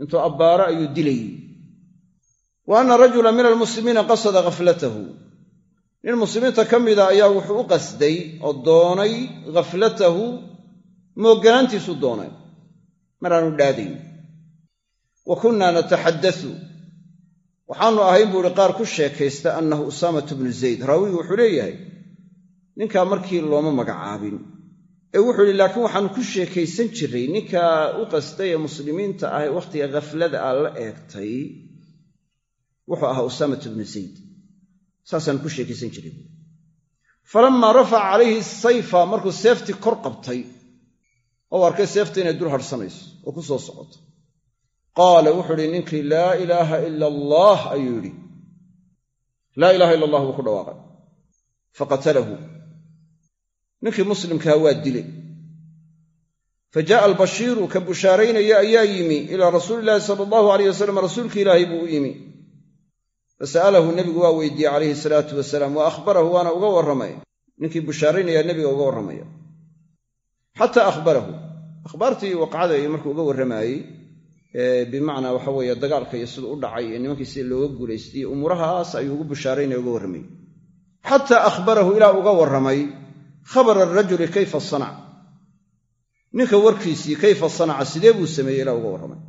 Intuu abbaaro ayuu dilayey wa anna rajula min almuslimiina qasada khaflatahu nin muslimiinta ka mida ayaa wuxuu u qasday oo doonay khaflatahu moogganaantiisuu doonay. Maraanu dhaadayn. Wa kunnaa nataxaddau waxaannu ahayn buu ihi qaar ku sheekaysta annahu usaamatu bnu zayd. Raawigu wuxuu leeyahay ninkaa markii looma magacaabin. Ee wuxuu yidhi laakiin waxaannu ku sheekaysan jiray ninkaa u qastay ee muslimiinta ah ee wakhtiga khaflada ah la eegtay. Wuxuu ahaa usaamatu bnu zayd. Saasaannu ku sheekaysan jiray. Falammaa rafaca calayhi sayfa markuu seeftii kor qabtay oo arkay seefta inay dul hadhsanayso oo ku soo socoto qaala wuxuu idhi ninkii laa ilaaha ila allaah ayuu yidhi. Laa ilaha ila allah buu ku dhawaaqay. Faqatalahu ninkii muslimkaa waa dilay. Fa jaaa albashiiru ka bushaaraynaya ayaa yimi ilaa rasuuli illaahi sala allahu alayh wasalam rasuulki ilaahay buu u yimi. Fasa'alahu nebigu waa weydiiyey calayhi salaatu wasalaam wa akhbarahu waana uga warramay. Ninkii bushaaraynaya nebiga uga warramaya. Xataa akhbarahu. Akhbaartii waqcada iyo markuu uga warramaayey bimacnaa waxa weeye dagaalka iyo siduu u dhacay iyo nimankii sida looga guulaystay umuurahaas ayuu ugu bushaaraynaya uga warramayey xataa akhbarahu ilaa uga warramay khabara arajuli kayfa sanac ninka warkiisii kayfa sanaca sidee buu sameeyey ilaa uga warramay?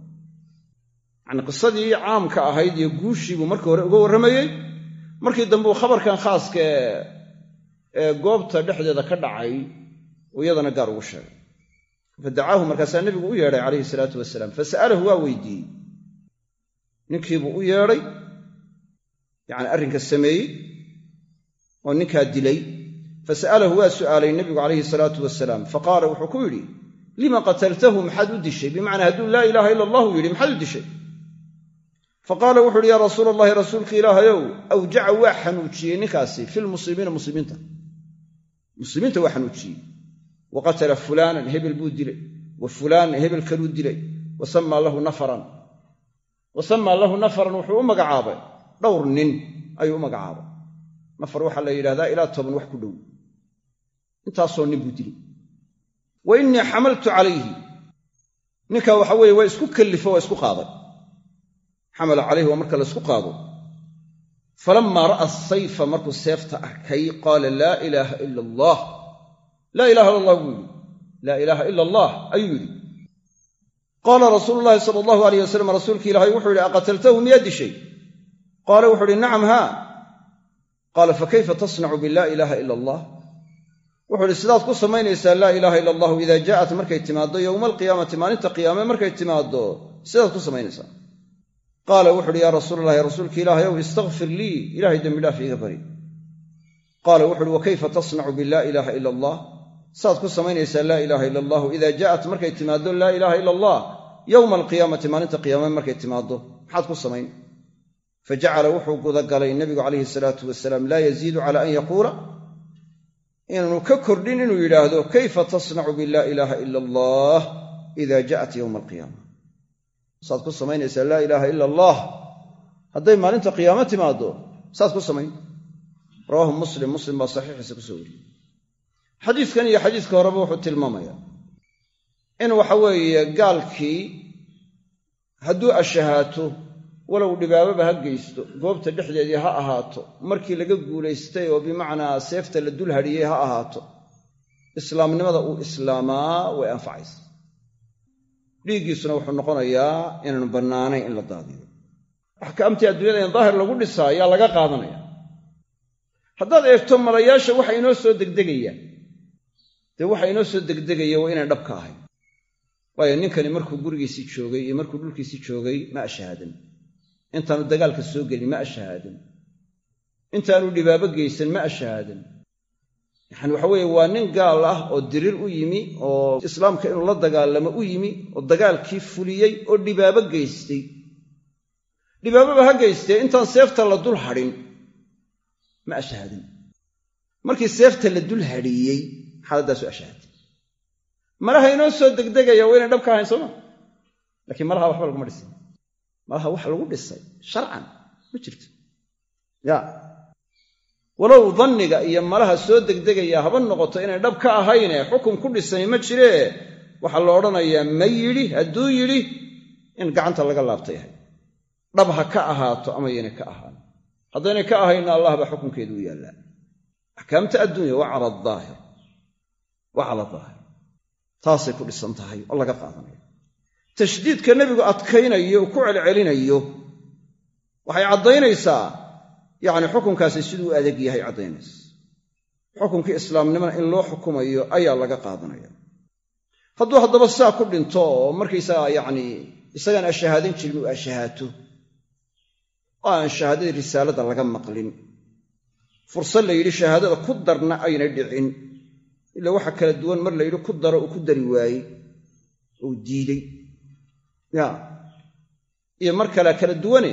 Yacnii qisadii caamka ahayd iyo guushii buu markii hore uga warramayey. Markii dambe uu khabarkan khaaska ee goobta dhexdeeda ka dhacay uu iyadana gaar ugu sheegay. Fadacaahu markaasaa nebigu u yeedhay calayhi salaatu wasalaam fasa'alahu waa weydiiyey. Ninkiibuu u yeedhay yacni arrinka sameeyey oo ninkaa dilay fasa'alahu waa su'aalay nebigu calayhi salaatu wasalaam faqaala wuxuu ku yidhi lima qataltahu maxaad u dishay bimacnaa hadduu laa ilaaha ila allahu yidhi maxaad u dishay faqaala wuxu uhi yaa rasuula allahi rasuulka ilaahayow awjaca waa xanuujiyey ninkaasi filmuslimiina muslimiinta muslimiinta waa xanuujiyey wa qatala fulaanan hebel buu dilay wa fulaan hebel kaluu dilay wa sammaa lahu nafaran wa lahu nafaran wuxuu u magacaabay dhowr nin ayuu u magacaabay nafar waxaa la yidhahdaa ilaa toban wax ku dhow intaasoo nin buu dilay wa innii xamaltu calayhi. Ninka waxa weeye waa isku kellifo waa isku qaaday. Xamala calayhi waa marka la isku qaado. Falammaa ra'a asayfa markuu seefta arkay qaala laa ilaaha ila allah. Laa ilaha illa allah buu yidhi. Laa ilaaha ila allah ayuu yidhi. Qaala rasuulu llaahi sala allahu alayh wasalam rasuulki ilaahay wuxuu yidhi aqataltahu miyaa dishay qaala wuxuu uhi nacam haa. Qaala fakayfa tasnacu bilaa ilaaha ila allah wuxuu idhi sidaad ku samaynaysaa laa ilaaha ila allahu idaa jaa'at markay timaaddo yowma alqiyaamati maalinta qiyaame markay timaaddo sidaad ku samaynaysaa. Qaala wuxu uhi yaa rasuul allahi rasuulki ilaahayow istakfir lii ilahay dembidhaaf iiga bari. Qaala wuxu uhi wa kayfa tasnacu bilaa ilaaha ila allah? Saad ku samaynaysaa laa ilaaha ila allahu idaa jaa'at markay timaaddo laa ilaaha ila allah yowma alqiyaamati maalinta qiyaame markay timaaddo. Maxaad ku samayn? Fajacala wuxuu gudagalay nebigu calayhi salaatu wasalaam laa yaziidu cala an yaquula inaanu ka kordhin inuu yidhaahdo kayfa tasnacu bilaa ilaaha ila allah ida jaءat yowma alqiyaama saad ku samaynaysaa laa ilaaha ila allah hadday maalinta qiyaamo timaaddo saad ku samayn. Rawaahu muslim muslim baa saxiixiisa ku soo wariyey. Xadiidkan iyo xadiiska horeba wuxuu tilmaamaya in waxa weeye gaalkii hadduu ashahaato walow dhibaababa ha geysto goobta dhexdeedii ha ahaato markii laga guulaystay oo bimacnaa seefta la dul hadhiyey ha ahaato islaamnimada uu islaamaa way anfacaysa. Dhiiggiisuna wuxuu noqonayaa inaanu bannaanayn in la daadiyo. Axkaamtii adduunyada in daahir lagu dhisaa ayaa laga qaadanaya. Haddaad eegto malayaasha waxa inoo soo degdegaya dee waxa inoo soo degdegaya waa inaan dhabka ahayn waayo ninkani markuu gurigiisii joogay iyo markuu dhulkiisii joogay ma ashahaadan intaanu dagaalka soo gelin ma ashahaadan intaanu dhibaabo geysan ma ashahaadan yacani waxa weeye waa nin gaal ah oo diriir u yimi oo islaamka inuu la dagaalamo u yimi oo dagaalkii fuliyey oo dhibaabo geystay. Dhibaababa ha geystee intaan seefta la dul hadhin ma ashahaadan markii seefta la dul hadhiyey xaaladdaasu ashahaaday malaha inoo soo degdegaya waa inay dhabka ahayn sooma lakiin malaha waxba laguma dhisin malaha wax lagu dhisay sharcan ma jirto. Ya. Walow danniga iyo malaha soo degdegaya haba noqoto inay dhab ka ahayne xukun ku dhisani ma jiree waxaa la odhanayaa ma yidhi hadduu yidhi in gacanta laga laabta yahay. Dhab ha ka ahaato ama yaynay ka ahaan. Haddaynay ka ahayna allah baa xukunkeedu u yaallaa. Axkaamta adduunya waa cala adaahir waa cala daahir taasay ku dhisan tahay oo laga qaadanaya tashdiidka nebigu adkaynayo ku celcelinayo waxay caddaynaysaa. Yacni xukunkaasi siduu adag yahay caddaynaysa. Xukunkii islaamnimona in loo xukumayo ayaa laga qaadanaya. Hadduu haddaba sidaa ku dhinto oo markaysaga yacni isagaan ashahaadan jirin uu ashahaato. Oo aan shahaadadii risaalada laga maqlin. Fursad la yidhi shahaadada ku darna aynay dhicin. Ila waxa kala duwan mar la yidhi ku daro uu ku dari waayey. Uu diidey. ya iyo mar kale kala duwane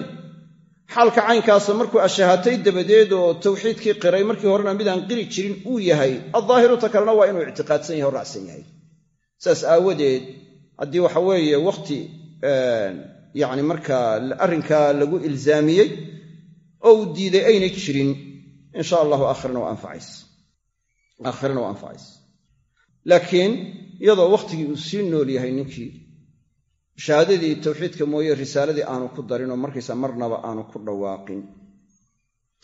xaalka caynkaasa markuu ashahaatay dabadeed oo tawxiidkii qiray markii horena midaan qiri jirin uu yahay addaahiruta kalena waa inuu ictiqaadsan yahay o raacsan yahay. Saas aawadeed haddii waxa weeye wakhti yacni markaa arrinkaa lagu ilzaamiyey oo uu diiday aynay jirin insha allahu aakhirana waa anfacays. Laakiin iyadoo wakhtigii uu sii nool yahay ninkii shahaadadii tawxiidka mooye risaaladii aanu ku darin oo markaysa marnaba aanu ku dhawaaqin.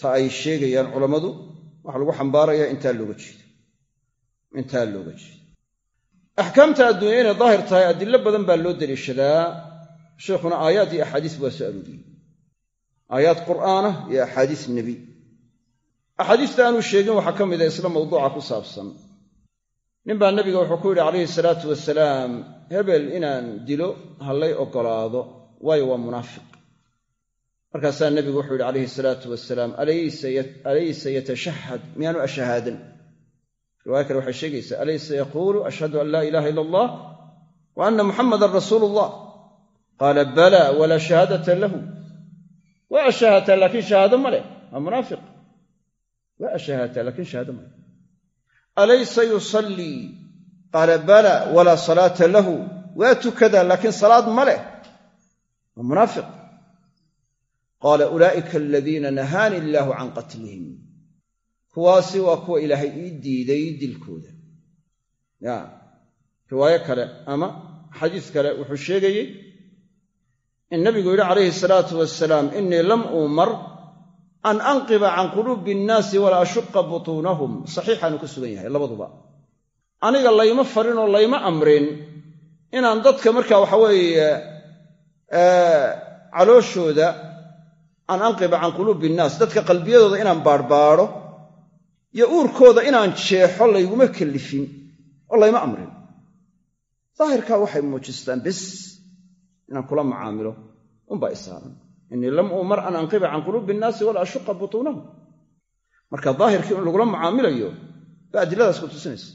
Ta ay sheegayaan culammadu waxaa lagu xambaarayaa intaa looga jeedo. Intaa looga jeedo. Axkaamta adduunya inay daahir tahay adilo badan baa loo daliishadaa sheikhuna aayaad iyo axaadiis waa soo arooriyey aayaad qur'aanah iyo axaadiis nebi. Axaadiista aanu sheegin waxaa ka mida isla mawduuca ku saabsan ninbaa nebiga wuxuu ku yidhi calayhi salaatu wasalaam hebel inaan dilo hallay oggolaado waayo waa munaafiq. Markaasaa nebigu wuxuu yidhi calayhi salaatu wasalaam alaysa yatashahad miyaanu ashahaadan riwaaya kale waxay sheegaysaa alaysa yaquulu ashhadu an laa ilaaha ila allah wa anna muxamadan rasuulu allah qaala bala walaa shahaadata lahu. Waa ashahaataa laakiin shahaado ma leh waa munaafiq. Waa ashahaataa laakiin shahaado ma leh alaysa yusallii qaala bala walaa salaata lahu waa tukadaa laakiin salaad ma leh waa munaafiq qaala ulaa'ika aladiina nahaani illaahu can qatlihim kuwaasi waa kuwa ilaahay ii diiday dilkooda ya riwaayo kale ama xadiis kale wuxuu sheegayey in nabigu yidhi calayhi salaatu wasalaam innii lam uumar an anqiba can quluubi innaasi walaa ashuqa butuunahum. Saxiixaanu ku sugan yahay labaduba. Aniga layma farin oo layma amrin inaan dadka marka waxa weeye calooshooda an anqiba can quluubi innaas dadka qalbiyadooda inaan baadhbaadho iyo uurkooda inaan jeexo layguma kellifin oo layma amrin. Daahirkaa waxay muujistaan bes inaan kula macaamilo unbaa isaaran innii lam uumar an anqiba can quluubi innaasi walaa ashuqa butuunahum marka daahirkii in lagula mucaamilayo baa adiladaas ku tusinaysa.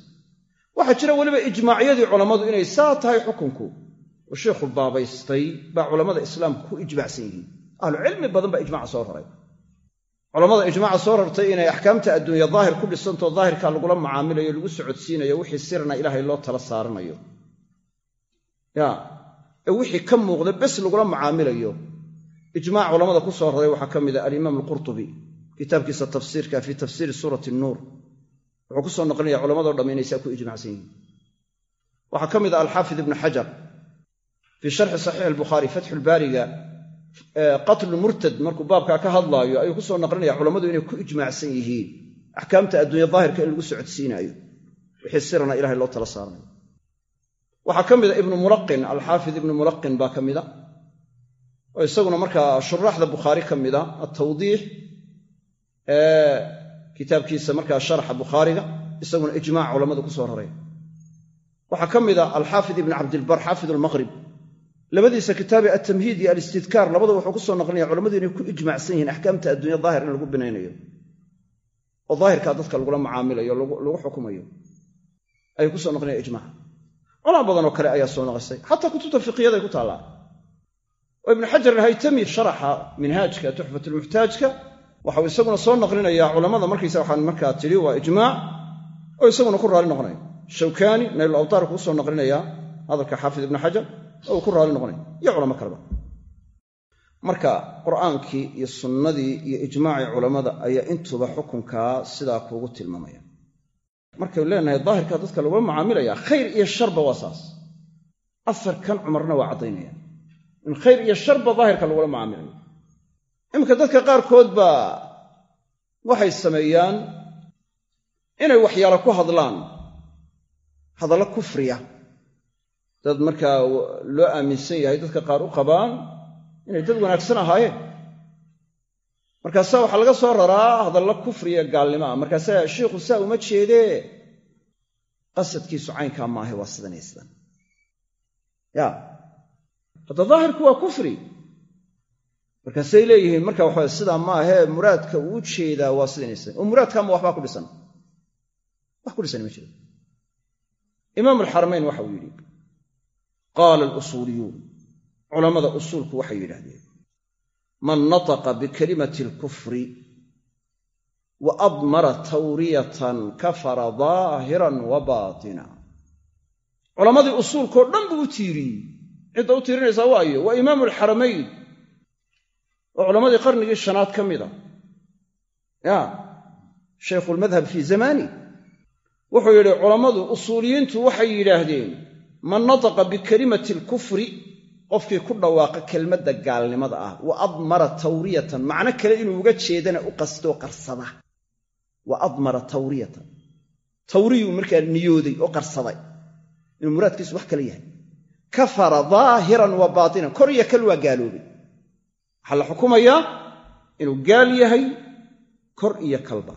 Waxaa jira weliba ijmaacyadii culammadu inay saa tahay xukunku oo sheikhu baabaystay baa culammada islaamku ku ijmaacsan yihiin. Ahlucilmi badan baa ijmaca soo raray. Culammada ijmaaca soo rartay inay axkaamta adduunya daahir ku dhisantao daahirkaa lagula macaamilayo lagu socodsiinayo wixii sirna ilaahay loo tala saaranayo. Ya ee wixii ka muuqda bes lagula macaamilayo ijmaac culammada ku soo raray waxaa ka mid a alimaam alqurtubi kitaabkiisa tafsiirka fii tafsiiri suurati nuur wuxuu ku soo noqlinaya culamado dhamm inay ku ijmacsan yihiin. Waxaa ka mid a alxaafid ibnu xajar fii sharxi saxiix albukhaari fatxulbaariga qatlulmurtad markuu baabkaa ka hadlaayo ayuu ku soo naqlinaya culammadu inay ku ijmaacsan yihiin. Axkaamta adduunya daahirka in lagu socodsiinaayo wixii sirana ilahay loo tala saaranayo waxaa ka mida ibnu mulaqin alxaafid ibnu mulaqin baa ka mida oo isaguna markaa shuraaxda bukhaari ka mida altawdiix kitaabkiisa markaa sharxa bukhaariga isaguna ijmaac culammadu ku soo raray. Waxaa ka mida alxaafid ibn cabdilbar xaafid almaqrib labadiisa kitaabe altamhiid iyo alistidkaar labada wuxuu ku soo naqlinaya culamadu inay ku ijmaacsan yihiin axkaamta adduunya daahir in lagu binaynayo oo daahirkaa dadka lagula macaamilayo lagu xukumayo. Ayuu ku soo naqlinaya ijmaaca culama badanoo kale ayaa soo naqisay. Xataa kutubta fiqiyaday ku taallaa oo ibnu xajar alhaytami sharaxa minhaajka tuxfatulmuxtaajka waxau isaguna soo naqlinayaa culammada markaysa waxaan markaa tidhi waa ijmaac oo isaguna ku raali noqonaya. Shawkaani nayl awtaar kuu soo naqlinayaa hadalka xaafid ibnu xajar oo uu ku raali noqonaya. Iyo culamo kaleba marka qur'aankii iyo sunnadii iyo ijmaacii culammada ayaa intuba xukunkaa sidaa kuugu tilmaamaya. Markaynu leenahay daahirka dadka lagula mucaamilaya khayr iyo sharba waa saas. Afarkan cumarna waa caddaynaya in khayr iyo sharba daahirka lagula mucaamilayo iminka dadka qaarkood baa waxay sameeyaan inay waxyaalo ku hadlaan hadallo kufriya. Dad markaa loo aaminsan yahay dadka qaar u qabaan inay dad wanaagsan ahaayeen. Markaasaa waxaa laga soo raraa hadallo kufriya gaalnimo. Ah markaasaa shiikhu saa uma jeedee qasadkiisu caynkaa maahe waa sidanay sidan. Ya hadda daahirku waa kufri. Markaasay leeyihiin marka waxaa sidaa maahee muraadka uu jeedaa waa sidanay sidan oo muraadkaama waxbaa ku dhisan. Wax ku dhisan ma jiro imaam alxaramayn waxa uu yidhi qaala alusuuliyuun. Culammada usuulku waxay yidhahdeen man nataqa bikalimati alkufri wa admara tawriyatan kafara daahiran wa baatina. Culammadii usuulkao dhan buu u tiiriyey cidda u tiirinaysaa waayo waa imaamu alxaramayn oo culammadii qarnigii shanaad ka mida ya shaykhu lmadhab fii zamani. Wuxuu yidhi culammadu usuuliyiintu waxay yidhaahdeen man nataqa bikalimati alkufri qofkii ku dhawaaqa kelmadda gaalnimada ah wa admara tawriyatan macno kale inuu uga jeedana u qastoo qarsada. Wa admara tawriyatan. Tawriyuu markaa niyooday oo qarsaday. Inuu muraadkiisu wax kale yahay kafara daahiran wa baatinan kor iyo kal waa gaaloobay waxaa la xukumayaa inuu gaal yahay kor iyo kalba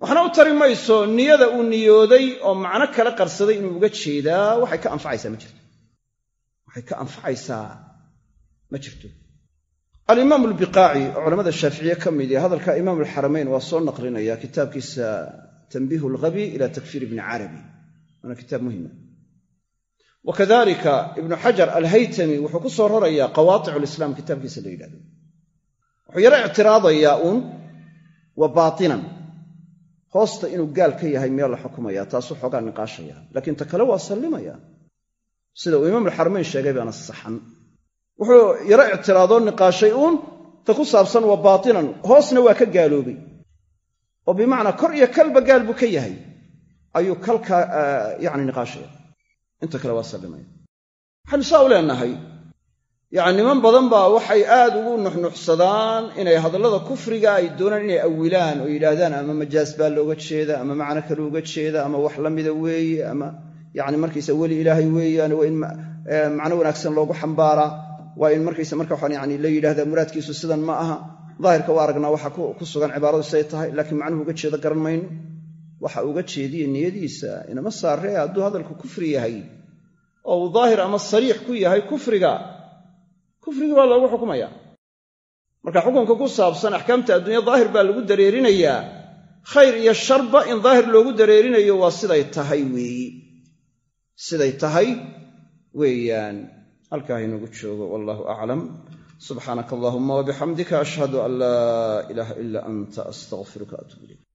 waxna u tari mayso niyada uu niyooday oo macno kale qarsaday inuu uga jeedaa waxay ka anfacaysaa ma jirto waxay ka anfacaysaa ma jirto alimaam albiqaaci oo culamada ka mid ee hadalka imaam alxaramayn waa soo naqlinaya kitaabkiisa tanbiihu alghabi ila takfiir ibni carabi waana kitaab muhima wa kadalika ibnu xajar alhaytami wuxuu ku soo rarayaa qawaaticu lislaam kitaabkiisa la yidhahdo. Wuxuu yaro ictiraadayaa uun wa baatinan. Hoosta inuu gaal ka yahay meel la xukumaya taasuu xoogaa niqaashaya. Laakiin ta kale waa sallimaya. Sida uu imaam alxaramayn sheegay baana saxan. Wuxuu yaro ictiraadoo niqaashay uun ta ku saabsan waa baatinan. Hoosna waa ka gaaloobay. Oo bimacnaa kor iyo kalba gaal buu ka yahay. Ayuu kalka yani niqaashaya inta kale waa sallimaya waxaynu saa u leenahay yacni niman badan baa waxay aad ugu nuxnuxsadaan inay hadallada kufriga ay doonaan inay awilaan oo yidhaahdaan ama majaas baa looga jeeda ama macno kale uga jeeda ama wax la mida weeye ama yani markaysa weli ilaahay weeyaan waa in macno wanaagsan loogu xambaaraa waa in markaysa marka waxaan yani la yidhahdaa muraadkiisu sidan ma aha. Daahirka waa aragnaa waxa ku sugan cibaaradu siday tahay laakiin macnuhu uga jeedo garan mayno waxa uga jeediya niyadiisa inama saaree hadduu hadalku kufri yahay. Oo uu daahir ama sariix ku yahay kufriga. Kufrigii waa loogu xukumaya. Marka xukunka ku saabsan axkaamta adduunya daahir baa lagu dareerinayaa. Khayr iyo sharba in daahir loogu dareerinayo waa siday tahay weeyi. Siday tahay weeyaan. Halkaa haynagu joogo wallahu aclam. Subxaanaka allahuma wabixamdika ashhadu an laa ilaaha ila anta astaqfiruka atuub ilayk